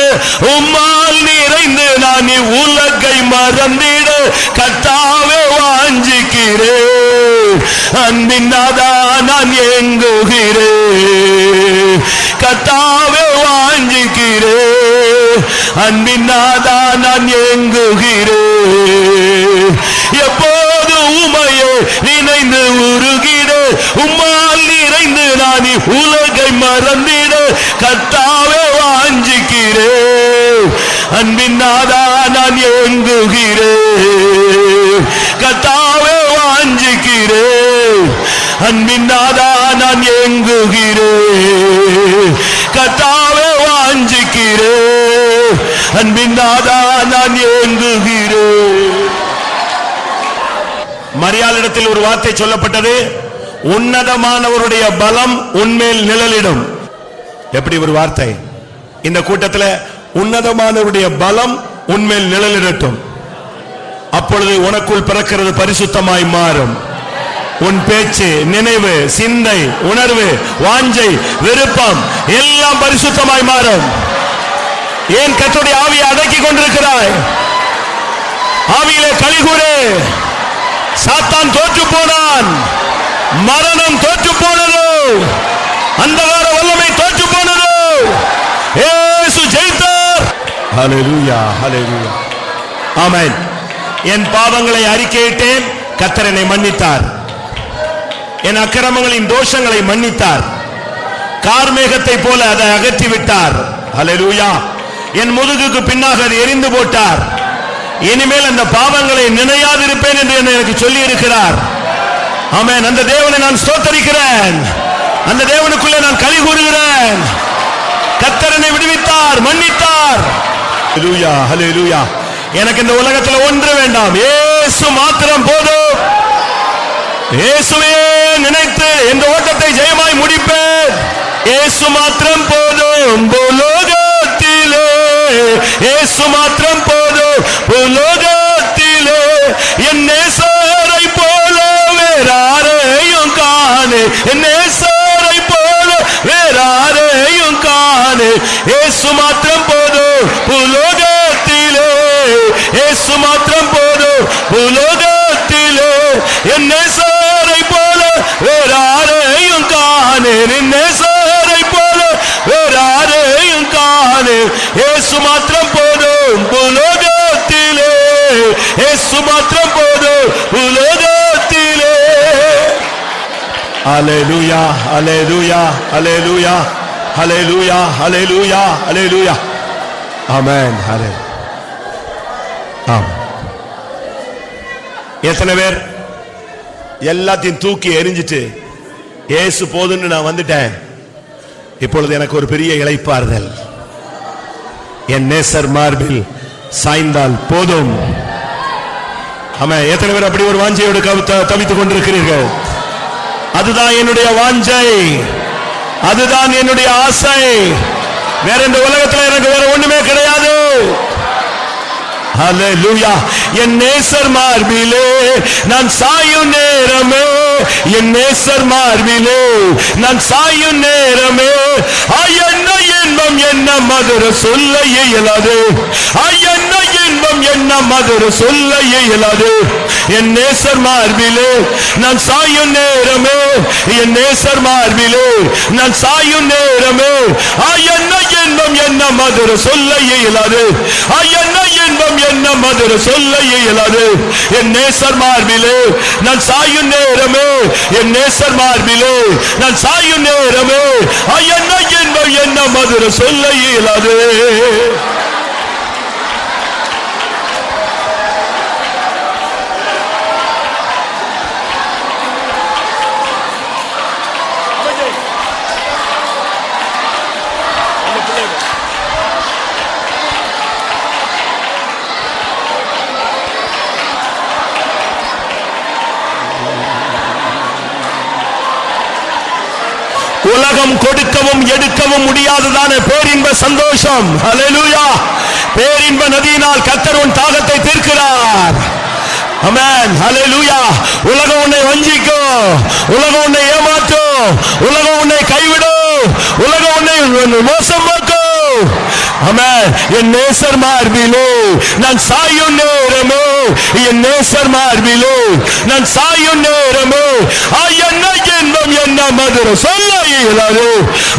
உம்மால் நிறைந்து நான் உலகை மறந்திட கத்தாவே வாஞ்சிக்கிறேன். அன்பின் நான் எங்குகிறேன் கத்தாவே வாஞ்சிக்கிறேன். அன்பின் நான் எங்குகிறேன் எப்போது உமையே நினைந்து உருகிட உம்மால் நிறைந்து நான் உலகை மறந்திட கத்தாவே வாஞ்சிக்கிறேன். அன்பின் நாதா நான் ஏங்குகிறேன். கத்தாவே வாஞ்சிக்கிறேன். அன்பின் நாதா நான் ஏங்குகிறேன். கத்தாவே வாஞ்சிக்கிறேன். அன்பின் நாதா நான் ஏங்குகிறேன். மரியாளிடத்தில் ஒரு வார்த்தை சொல்லப்பட்டது உன்னதமானவருடைய பலம் உன்மேல் நிழலிடும். எப்படி ஒரு வார்த்தை? இந்த கூட்டத்தில் உன்னதமானவருடைய பலம் உண்மையில் நிழலிடட்டும். அப்பொழுது உனக்குள் பிறக்கிறது பரிசுத்தமாய் மாறும். உன் பேச்சு நினைவு சிந்தை உணர்வு வாஞ்சை விருப்பம் எல்லாம் பரிசுத்தமாய் மாறும். ஏன் கத்துடைய ஆவியை அடக்கி கொண்டிருக்கிறாய்? ஆவியிலே கலிகூறு சாத்தான் தோற்று போனான். மரணம் தோற்று போனது. அந்தகார வல்லமை தோற்று போனது இயேசு ஜெயித்தார் ஹalleluya ஹalleluya ஆமென் என் பாவங்களை அறிக்கையிட்டேன் கர்த்தர் என்னை மன்னித்தார். என் அக்கிரமங்களின் தோஷங்களை மன்னித்தார். கார்மேகத்தை போல அதை அகற்றி விட்டார் என் முதுகுக்கு பின்னாக அதை எரிந்து போட்டார். இனிமேல் அந்த பாவங்களை நினையாதிருப்பேன் என்று எனக்கு சொல்லி இருக்கிறார் ஆமென் அந்த தேவனை நான் ஸ்தோத்தரிக்கிறேன். அந்த தேவனுக்குள்ளே நான் களி கூறுகிறேன் கத்தரனை விடுவித்தார் மன்னித்தார். எனக்கு இந்த உலகத்தில் ஒன்று வேண்டாம். ஏசு மாத்திரம் போதும். இயேசுவே நினைத்து இந்த ஓட்டத்தை ஜெயமாய் முடிப்பேன். இயேசு மாத்திரம் போதும். பூலோகத்திலே. இயேசு மாத்திரம் போதும். பூலோகத்திலே. என் நேசரை போல வேறாரையும் காணே என் நேசரை போல வேறாரையும் காணே இயேசு மாத்திரம் போதும் பூலோகத்திலே இயேசு மாத்திரம் போதும் பூலோகத்திலே என் நேசரை போல வேறாரையும் காணேன் என் நேசரை போல வேறாரையும் காணேன் இயேசு மாத்திரம் போதும் பூலோகத்திலே இயேசு மாத்திரம் போதும் பூலோகத்திலே Hallelujah, hallelujah, hallelujah, hallelujah, hallelujah, hallelujah. Amen, hallelujah. ஆம். எத்தனை பேர் எல்லாத்தையும் தூக்கி எரிஞ்சிட்டு ஏசு போதுன்னு நான் வந்துட்டேன் இப்பொழுது எனக்கு ஒரு பெரிய இளைப்பாறுதல் என் நேசர் மார்பில் சாய்ந்தால் போதும் ஆமா எத்தனை பேர் அப்படி ஒரு வாஞ்சியோடு தவித்துக் கொண்டிருக்கிறீர்கள் அதுதான் என்னுடைய வாஞ்சை. அதுதான் என்னுடைய ஆசை. வேற இந்த உலகத்துல எனக்கு வேற ஒண்ணுமே கிடையாது. என் நேசர் மார்பிலே நான் சாயும் நேரமே. என் நேசர் மார்பிலே நான் சாயும் நேரமே. என்ன இன்பம் என்ன மதுர சொல்ல இயலாது. என்ன இன்பம் என்ன மதுர சொல்ல இயலாது. என் நேசர் மார்பிலே நான் சாயும் நேரமே. என் நேசர் மார்பிலே நான் சாயும் நேரமே. என்ன இன்பம் என்ன மதுர சொல்ல இயலாது. ஆ என்ன இன்பம் என்ன மதுர சொல்ல இயலாது. என் நேசர் மார்பிலே நான் சாயும் நேரமே. என் நேசர் மார்பிலே நான் சாயும் நேரமே. என்ன இன்பம் என்ன மதுர சொல்ல இயலாது உலகம் கொடுக்கவும் எடுக்கவும் முடியாததான? பேரின்ப சந்தோஷம். ஹalleluya பேரின்ப நதியினால் கர்த்தர் உன் தாகத்தை தீர்க்கிறார். அமேன் ஹalleluya உலகம் உன்னை வஞ்சிக்கும் உலகம் உன்னை ஏமாற்றும் உலகம் உன்னை கைவிடும் உலகம் உன்னை மோசம் அமேன் என் நேசர் மார்பிலே நான் சாயும் நேரமோ. என் நேசர் மார்பிலே நான் சாயும் நேரமோ. ஆ என்ன இன்பம் என்ன மதுர சொல்ல இயலாது.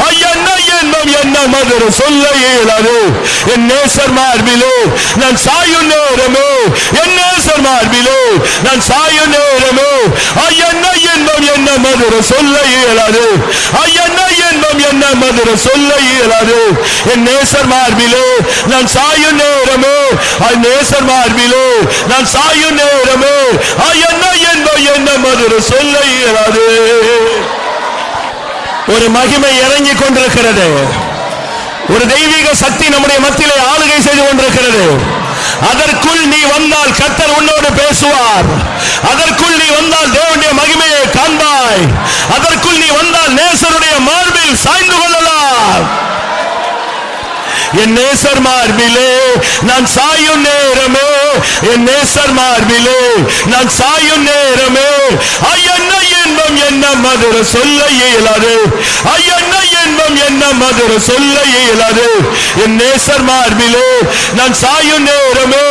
ஆ என்ன இன்பம் என்ன மதுர சொல்ல இயலாது. என் நேசர் மார்பிலோ நான் சாயும் நேரமோ? என் நேசர் மார்பிலோ நான் சாயும் நேரமோ? ஐயன்ன என்பம் என்ன மதுர சொல்ல இயலாது. ஐயன்ன மதுரம் சொல்ல இயலாது. என் நேசர் மார்பிலே நான் சாயும் நேரமே. நேசர் மார்பிலே நான் சாயும் நேரமே. என்ன என்பம் என்ன மதுர சொல்ல இயலாது. ஒரு மகிமை இறங்கிக் கொண்டிருக்கிறது. ஒரு தெய்வீக சக்தி நம்முடைய மத்தியிலே ஆளுகை செய்து கொண்டிருக்கிறது. அதற்குள் நீ வந்தால் கத்தர் உன்னோடு பேசுவார். அதற்குள் நீ வந்தால் தேவனுடைய மகிமையை காண்பாய். அதற்குள் நீ வந்தால் நேசருடைய மார்பில் சாய்ந்து கொள்ளலாம். என் நேசர் மார்பிலே நான் சாயும் நேரமே. என் நேசர் மார்பிலே நான் சாயும் நேரமே. ஐயன்ன இன்பம் என்ன மதுர சொல்ல இயலாது. ஐயன்ன இன்பம் என்ன மதுர சொல்ல இயலாது. என் நேசர் மார்பிலே நான் சாயும் நேரமே.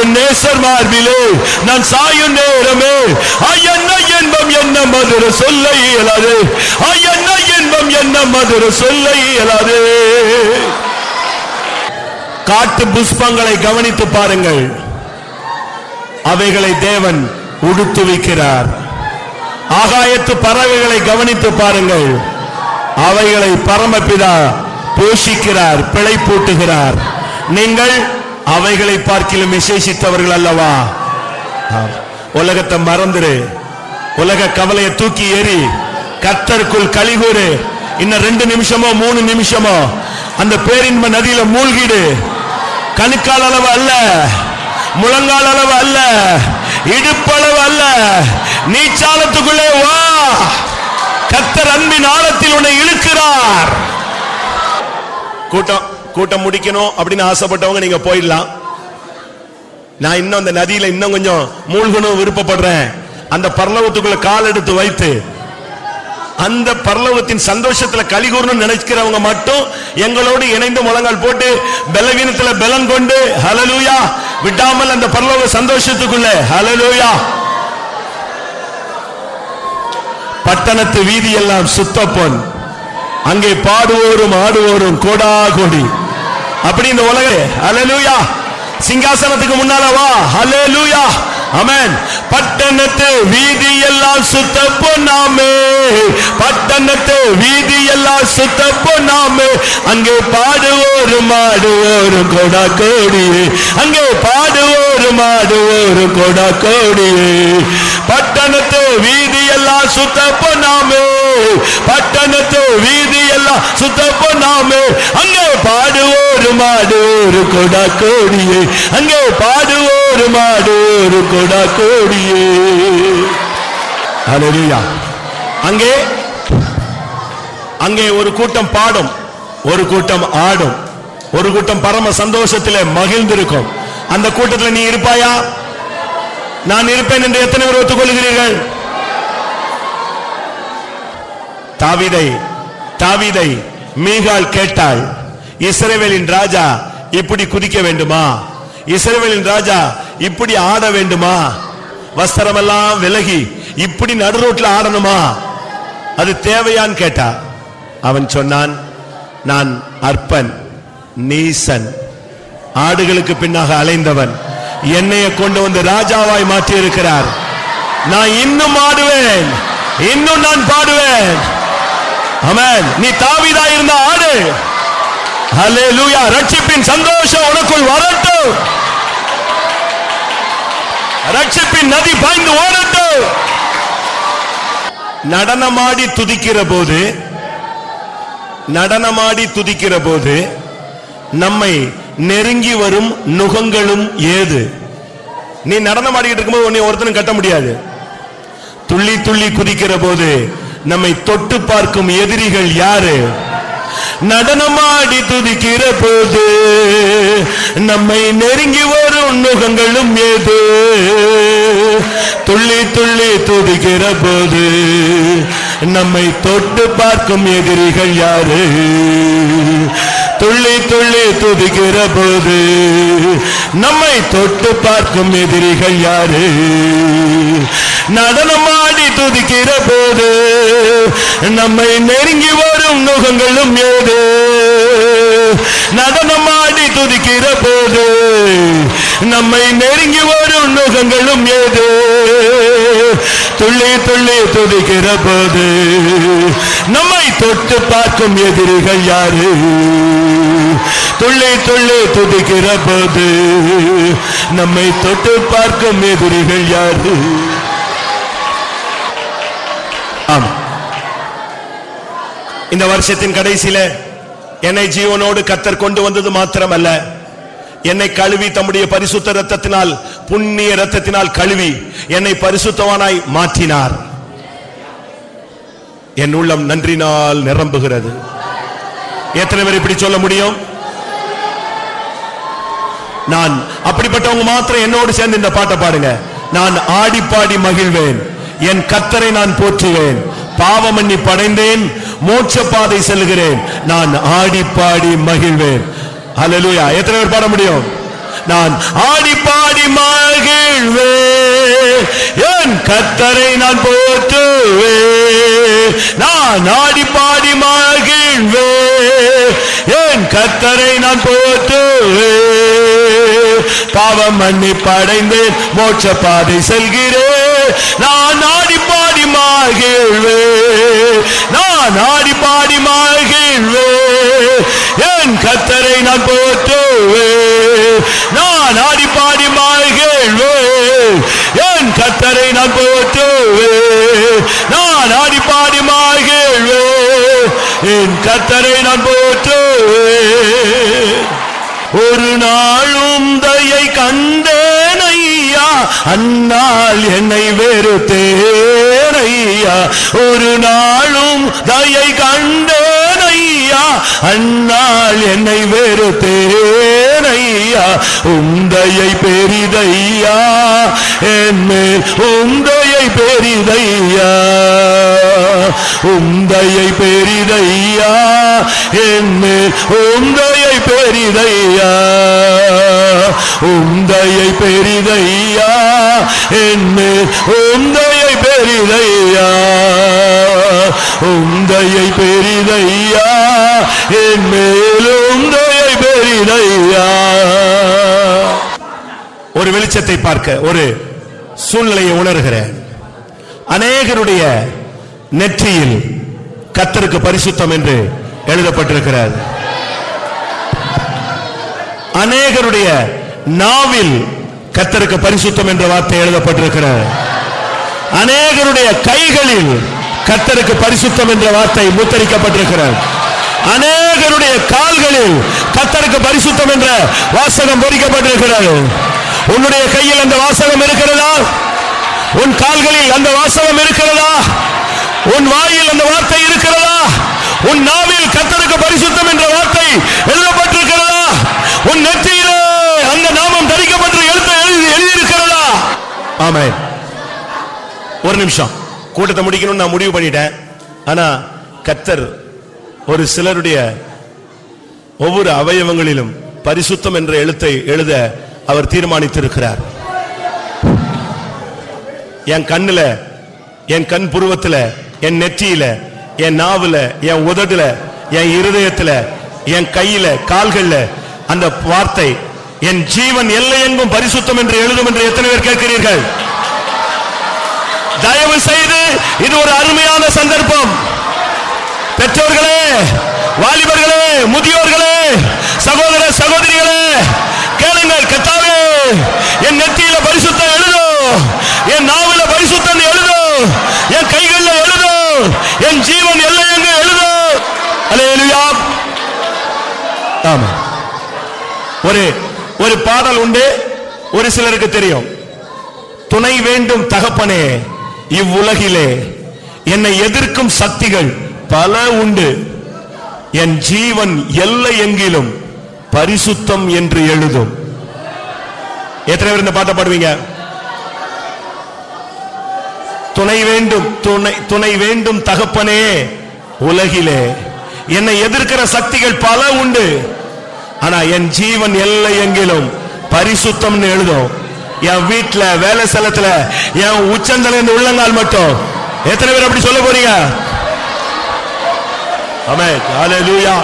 என் நேசர் மார்பிலே நான் சாயும் நேரமே. ஐயன்ன இன்பம் என்ன மதுர சொல்ல இயலாது. ஐயன்ன இன்பம் என்ன மதுர சொல்ல இயலாது. காட்டு புஷ்பங்களை கவனித்து பாருங்கள். அவைகளை தேவன் உடுத்து வைக்கிறார். ஆகாயத்து பறவைகளை கவனித்து பாருங்கள். அவைகளை பரமபிதா போஷிக்கிறார் பிழை பூட்டுகிறார். நீங்கள் அவைகளை பார்க்கிலும் விசேஷித்தவர்கள் அல்லவா? உலகத்தை மறந்துரு. உலக கவலையை தூக்கி எறி கத்தருக்குள் கலிகூறு இன்னும் ரெண்டு நிமிஷமோ மூணு நிமிஷமோ அந்த பேரின்ப நதியில மூழ்கிடு. கணுக்கால் அளவு அல்ல முழங்கால் அளவு அல்ல இடுப்பளவு அல்ல. நீச்சாலத்துக்குள்ளே வா. கத்தர் அன்பின் ஆழத்தில் உன்னை இழுக்கிறார். கூட்டம் கூட்டம் முடிக்கணும் அப்படின்னு ஆசைப்பட்டவங்க நீங்க போயிடலாம். நான் இன்னும் அந்த நதியில இன்னும் கொஞ்சம் மூழ்கணும் விருப்பப்படுறேன். அந்த பரலவத்துக்குள்ள கால் எடுத்து வைத்து அந்த பரலோகத்தின் சந்தோஷத்துல கலிகூர்னு நினைக்கிறவங்க மட்டும் எங்களோடு இணைந்து முழங்கால் போட்டு பலவீனத்துல பலன் கொண்டு ஹலலூயா விடாமல் அந்த பரலோக சந்தோஷத்துக்குள்ள ஹலலூயா பட்டணத்து வீதி எல்லாம் சுத்த பொன் அங்கே பாடுவோரும் ஆடுவோரும் கோடா கோடி. அப்படி இந்த உலக அலலூயா சிங்காசனத்துக்கு முன்னால வா அலலூயா அமேன் பட்டணத்து வீதி எல்லாம் சுத்த பொன்னாமே பட்டணத்து வீதி எல்லாம் சுத்த பொன்னாமே அங்கே பாடுவோரும் ஆடுவோரும் கொடா கோடியே. அங்கே பாடுவோரும் ஆடுவோரும் கொடா கோடியே. பட்டணத்து வீதி எல்லாம் சுத்த பொன்னாமே பட்டணத்து வீதி எல்லாம் சுத்த பொன்னாமே அங்கே பாடுவோரு மாடோரு கொடா கோடியே. அங்கே பாடுவோரு மாடோரு கொடா கோடியே. அங்கே அங்கே ஒரு கூட்டம் பாடும் ஒரு கூட்டம் ஆடும் ஒரு கூட்டம் பரம சந்தோஷத்திலே மகிழ்ந்திருக்கும். அந்த கூட்டத்தில் நீ இருப்பாயா? நான் இருப்பேன் என்று எத்தனை பேர் ஒத்துக்கொள்கிறீர்கள்? தாவீதை தாவீதை மீகால் கேட்டாள் இஸ்ரவேலின் ராஜா இப்படி குதிக்க வேண்டுமா? இஸ்ரவேலின் ராஜா இப்படி ஆட வேண்டுமா? வஸ்திரமெல்லாம் விலகி இப்படி நடு ரோட்ல ஆடணுமா? அது தேவையான்னு கேட்டா அவன் சொன்னான் நான் அற்பன் நீசன் ஆடுகளுக்கு பின்னாக அலைந்தவன். என்னைய கொண்டு வந்து ராஜாவாய் மாற்றி இருக்கிறார் நான் இன்னும் ஆடுவேன். இன்னும் நான் பாடுவேன். அமன். நீ தாவிதா இருந்த ஆடு. ஹalleluya. ரட்சிப்பின் சந்தோஷம் உனக்குள் வரட்டும். ரட்சிப்பின் நதி பாய்ந்து ஓடட்டும். நடனமாடி துதிக்கிற போது நடனமாடி துதிக்கிற போது நம்மை நெருங்கி வரும் நுகங்களும் ஏது? நீ நடனம் ஆடிக்கிட்டு இருக்கும்போது உன்னை ஒருத்தனும் கட்ட முடியாது. துள்ளி துள்ளி குதிக்கிற போது நம்மை தொட்டு பார்க்கும் எதிரிகள் யாரு? நடனமாடி துதிக்கிற போது நம்மை நெருங்கி வரும் நுகங்களும் ஏது? துள்ளி துள்ளி துதிக்கிற போது நம்மை தொட்டு பார்க்கும் எதிரிகள் யாரு? துள்ளி துள்ளி துதிக்கிற போது நம்மை தொட்டு பார்க்கும் எதிரிகள் யாரு? நடனமாடி துதிக்கிற போது நம்மை நெருங்கி வரும் நுகங்களும் ஏது? நடனமாடி துதிக்கிற போது நம்மை நெருங்கி வரும் நுகங்களும் ஏது? துள்ளி துள்ளி துதிக்கிற போது நம்மை தொட்டு பார்க்கும் எதிரிகள் யாரு? துள்ளி துள்ளி துதிக்கிற போது நம்மை தொட்டு பார்க்கும் எதிரிகள் யாரு? ஆம். இந்த வருஷத்தின் கடைசியில என்னை ஜீவனோடு கத்தர் கொண்டு வந்தது மாத்திரமல்ல. என்னை கழுவி தம்முடைய பரிசுத்த ரத்தத்தினால் புண்ணிய ரத்தத்தினால் கழுவி என்னை பரிசுத்தவானாய் மாற்றினார். என் உள்ளம் நன்றினால் நிரம்புகிறது. எத்தனை பேர் இப்படி சொல்ல முடியும்? நான் அப்படிப்பட்டவங்க மாத்திரம் என்னோடு சேர்ந்து இந்த பாட்டை பாடுங்க. நான் ஆடி பாடி மகிழ்வேன். என் கத்தரை நான் போற்றுவேன். பாவமன்னி படைந்தேன். மோட்ச பாதை செல்கிறேன். நான் ஆடி பாடி மகிழ்வேன். ஹalleluya எத்தனை பேர் பாட முடியும்? நான் ஆடி பாடி மகிழ்வேன். என் கத்தரை நான் போற்றுவேன். நான் ஆடி பாடி மகிழ்வேன். என் கத்தரை நான் போற்றுவேன். பாவம் மன்னி படைந்தேன். மோட்ச பாதை செல்கிறேன். நான் ஆடி பாடி மகிழ்வே நான் ஆடி பாடி மகிழ்வே என் கத்தரை நான் போற்றுவே நான் ஆடி பாடி மகிழ்வே என் கத்தரை நான் போற்றுவே நான் ஆடி பாடி மகிழ்வே என் கத்தரை நான் போற்றுவே ஒரு நாளும் தயை கண்டே அந்நாள் என்னை வெறுத்தேன் ஐயா ஒரு நாளும் தயை கண்டேனையா? அந்நாள் என்னை வெறுத்தேன் ஐயா உந்தையை பெரிதையா? என் மேல் உந்தையை பெரிதையா? உந்தையை பெரிதையா? என் உந்தையை பெரிதையா? உந்தையை பெரிதையா? என் உந்தையை பெரிதையா? உந்தையை பெரிதையா? என் மேல் உந்தையை பெரிதையா? ஒரு வெளிச்சத்தை பார்க்க ஒரு சூழ்நிலையை உணர்கிறேன். அநேகருடைய நெற்றியில் கத்தருக்கு பரிசுத்தம் என்று எழுதப்பட்டிருக்கிறது அநேகருடைய நாவில் கத்தருக்கு பரிசுத்தம் என்ற வார்த்தை எழுதப்பட்டிருக்கிறது அநேகருடைய கைகளில் கத்தருக்கு பரிசுத்தம் என்ற வார்த்தை முத்தரிக்கப்பட்டிருக்கிறது அநேகருடைய கால்களில் கத்தருக்கு பரிசுத்தம் என்ற வாசகம் பொறிக்கப்பட்டிருக்கிறது. உன்னுடைய கையில் அந்த வாசகம் இருக்கிறதா? உன் கால்களில் அந்த வாசகம் இருக்கிறதா? உன் வாயில் அந்த வார்த்தை இருக்கிறதா? உன் நாவில் கத்தருக்கு பரிசுத்தம் என்ற வார்த்தை எழுதப்பட்டிருக்கிறதா? உன் நெற்றியிலே அந்த நாமம் தரிக்கப்பட்டு எழுத்து எழுதி எழுதியிருக்கிறதா? ஆமே ஒரு நிமிஷம். கூட்டத்தை முடிக்கணும்னு நான் முடிவு பண்ணிட்டேன். ஆனா கத்தர் ஒரு சிலருடைய ஒவ்வொரு அவயவங்களிலும் பரிசுத்தம் என்ற எழுத்தை எழுத அவர் தீர்மானித்திருக்கிறார். என் கண்ணுல என் கண் புருவத்துல என் நெற்றியில என் நாவுல என் உதடுல என் இருதயத்துல என் கையில கால்கள்ல அந்த வார்த்தை என் ஜீவன் எல்லை எங்கும் பரிசுத்தம் என்று எழுதும் என்று எத்தனை பேர் கேட்கிறீர்கள்? தயவு செய்து இது ஒரு அருமையான சந்தர்ப்பம். பெற்றோர்களே வாலிபர்களே முதியோர்களே சகோதர சகோதரிகளே கேளுங்கள் கத்தாவே என் நெத்தியில பரிசுத்தம் எழுதும் என் நாவில பரிசுத்தம் எழுதும் என் கைகள்ல எழுதும் என் ஜீவன் எல்லையெங்கு எழுதும் அல்லேலூயா ஆமா ஒரு ஒரு பாடல் உண்டு. ஒரு சிலருக்கு தெரியும். துணை வேண்டும் தகப்பனே இவ்வுலகிலே என்னை எதிர்க்கும் சக்திகள் பல உண்டு. என் ஜீவன் எல்லை எங்கிலும் பரிசுத்தம் என்று எழுதும். எத்தனை பேர் இந்த பாட்டை பாடுவீங்க? துணை வேண்டும் துணை துணை வேண்டும் தகப்பனே உலகிலே. என்னை எதிர்க்கிற சக்திகள் பல உண்டு. ஆனா என் ஜீவன் எல்லை எங்கிலும். பரிசுத்தம்னு எழுதும் என் வீட்டுல வேலை செலத்துல என் உச்சந்தல இருந்து உள்ளங்கால் மட்டும். எத்தனை பேர் அப்படி சொல்ல போறீங்க? அமேன் ஹalleluya.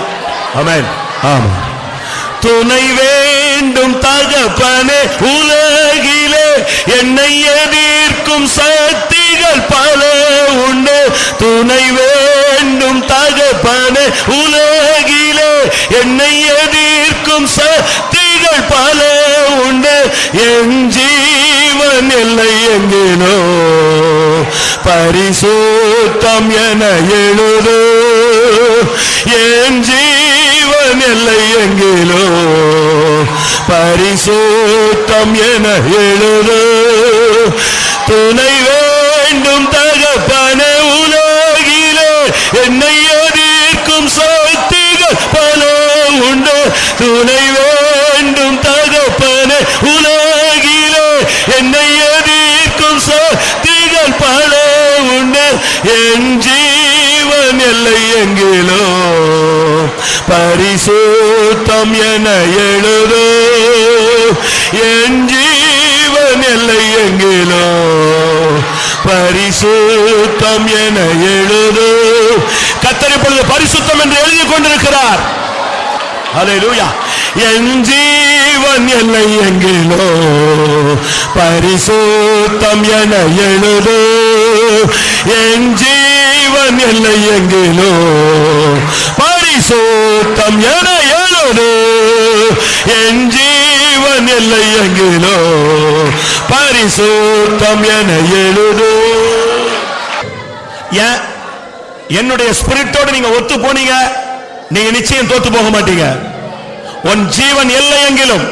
அமேன் ஆமா. துணை வேண்டும் தகப்பனே உலகிலே என்னை எதிர்க்கும் சக்திகள் பல உண்டு. துணை வேண்டும் தகப்பனே உலகிலே என்னை எதிர்க்கும் சக்திகள் பல உண்டு. என் ஜீவன் இல்லை எங்கினோ பரிசுத்தம் என எழுது. என் ஜீவன் இல்லை எங்கிலோ பரிசுத்தம் என எழுது. துணை பரிசுத்தம் என எழுதோ என் ஜீவன் எல்லை எங்கிலோ. பரிசுத்தம் என எழுதோ கத்தரை பொழுது பரிசுத்தம் என்று எழுதி கொண்டிருக்கிறார். அலே லூயா என் ஜீவன் எல்லை எங்கிலோ. பரிசுத்தம் என எழுதோ என் ஜீவன் எல்லை எங்கிலோ. பரிசுத்தம் என எழுது. என் ஜீவன் எல்லை எங்கிலோ. பரிசுத்தம் என எழுது. ஏன்? என்னுடைய ஸ்பிரிட்டோடு நீங்க ஒத்து போனீங்க. நீங்க நிச்சயம் தோத்து போக மாட்டீங்க. உன் ஜீவன் எல்லை எங்கிலும்.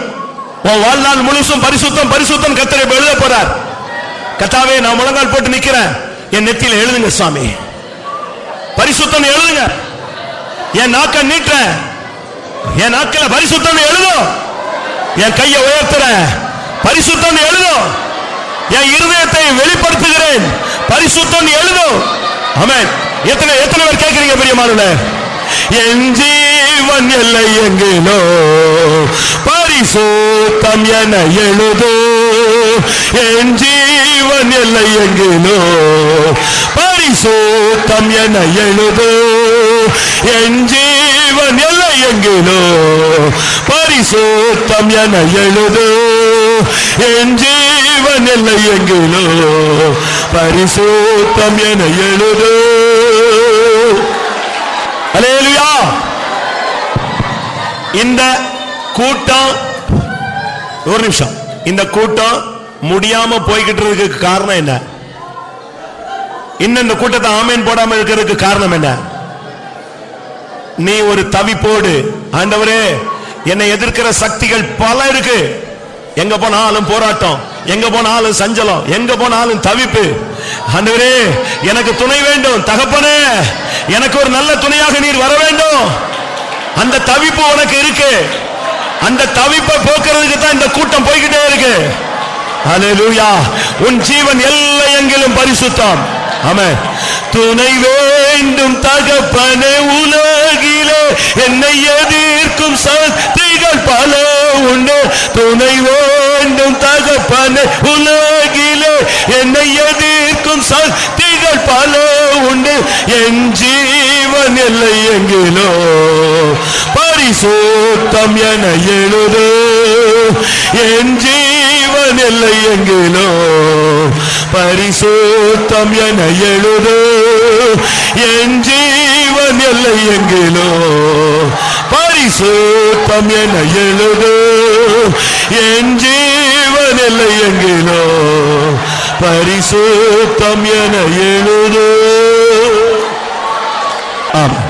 உன் வாழ்நாள் முழுசும் பரிசுத்தம் பரிசுத்தம் கத்தரை எழுத போறார். கத்தாவே நான் முழங்கால் போட்டு நிக்கிறேன். என் நெத்தியில எழுதுங்க சாமி பரிசுத்தம் எழுதுங்க. என் நாக்க நீட்டுறேன் என் நாக்கில பரிசுத்தம் எழுதும். என் கையை உயர்த்துற. பரிசுத்தம் எழுதும். என் இருதயத்தை வெளிப்படுத்துகிறேன். பரிசுத்தம் எழுதும். ஆமென். எத்தனை எத்தனை பேர் கேட்கிறீங்க பெரியமான என் ஜீவன் எல்லை எங்கிலோ பரிசுத்தம் என எழுதோ என் ஜீவன் எல்லை எங்கிலோ பரிசுத்தம் என எழுதோ என் ஜீவன் எல்லை எங்கிலோ பரிசுத்தம் என எழுது? என் ஜீவன் எல்லை எங்கிலோ பரிசுத்தம் என எழுது? அல்லேலூயா இந்த கூட்டம் ஒரு நிமிஷம். இந்த கூட்டம் முடியாம போய்கிட்டு இருக்கிறதுக்கு காரணம் என்ன? இன்னும் இந்த கூட்டத்தை ஆமேன் போடாம இருக்கிறதுக்கு காரணம் என்ன? நீ ஒரு தவிப்போடு ஆண்டவரே என்னை எதிர்க்கிற சக்திகள் பல இருக்கு. எங்க போனாலும் போராட்டம் எங்க போனாலும் சஞ்சலம் எங்க போனாலும் தவிப்பு. ஆண்டவரே எனக்கு துணை வேண்டும். தகப்பனே எனக்கு ஒரு நல்ல துணையாக நீர் வர வேண்டும். அந்த தவிப்பு உனக்கு இருக்கு. அந்த தவிப்பை போக்குறதுக்கு தான் இந்த கூட்டம் போய்கிட்டே இருக்கு. ஹalleluya உன் ஜீவன் எல்லா எங்கிலும் பரிசுத்தம். ஆமென் துணை வேண்டும் தகப்பனே உலகிலே என்னை எதிர்க்கும் சக்திகள் பல உண்டு. துணை வேண்டும் தகப்பனே உலகிலே என்னை எதிர்க்கும் சக்திகள் பல உண்டு. என் ஜீவன் இல்லை எங்கிலோ பரிசுத்தம் என எழுது. என் ஜீவன் இல்லை எங்கிலோ பரிசுத்தம் என எழுது. என் ஜீவன் எல்லை எங்கிலோ. பரிசுத்தம் என எழுது. என் ஜீவன் எல்லை எங்கிலோ. பரிசுத்தம் என எழுது. ஆம்.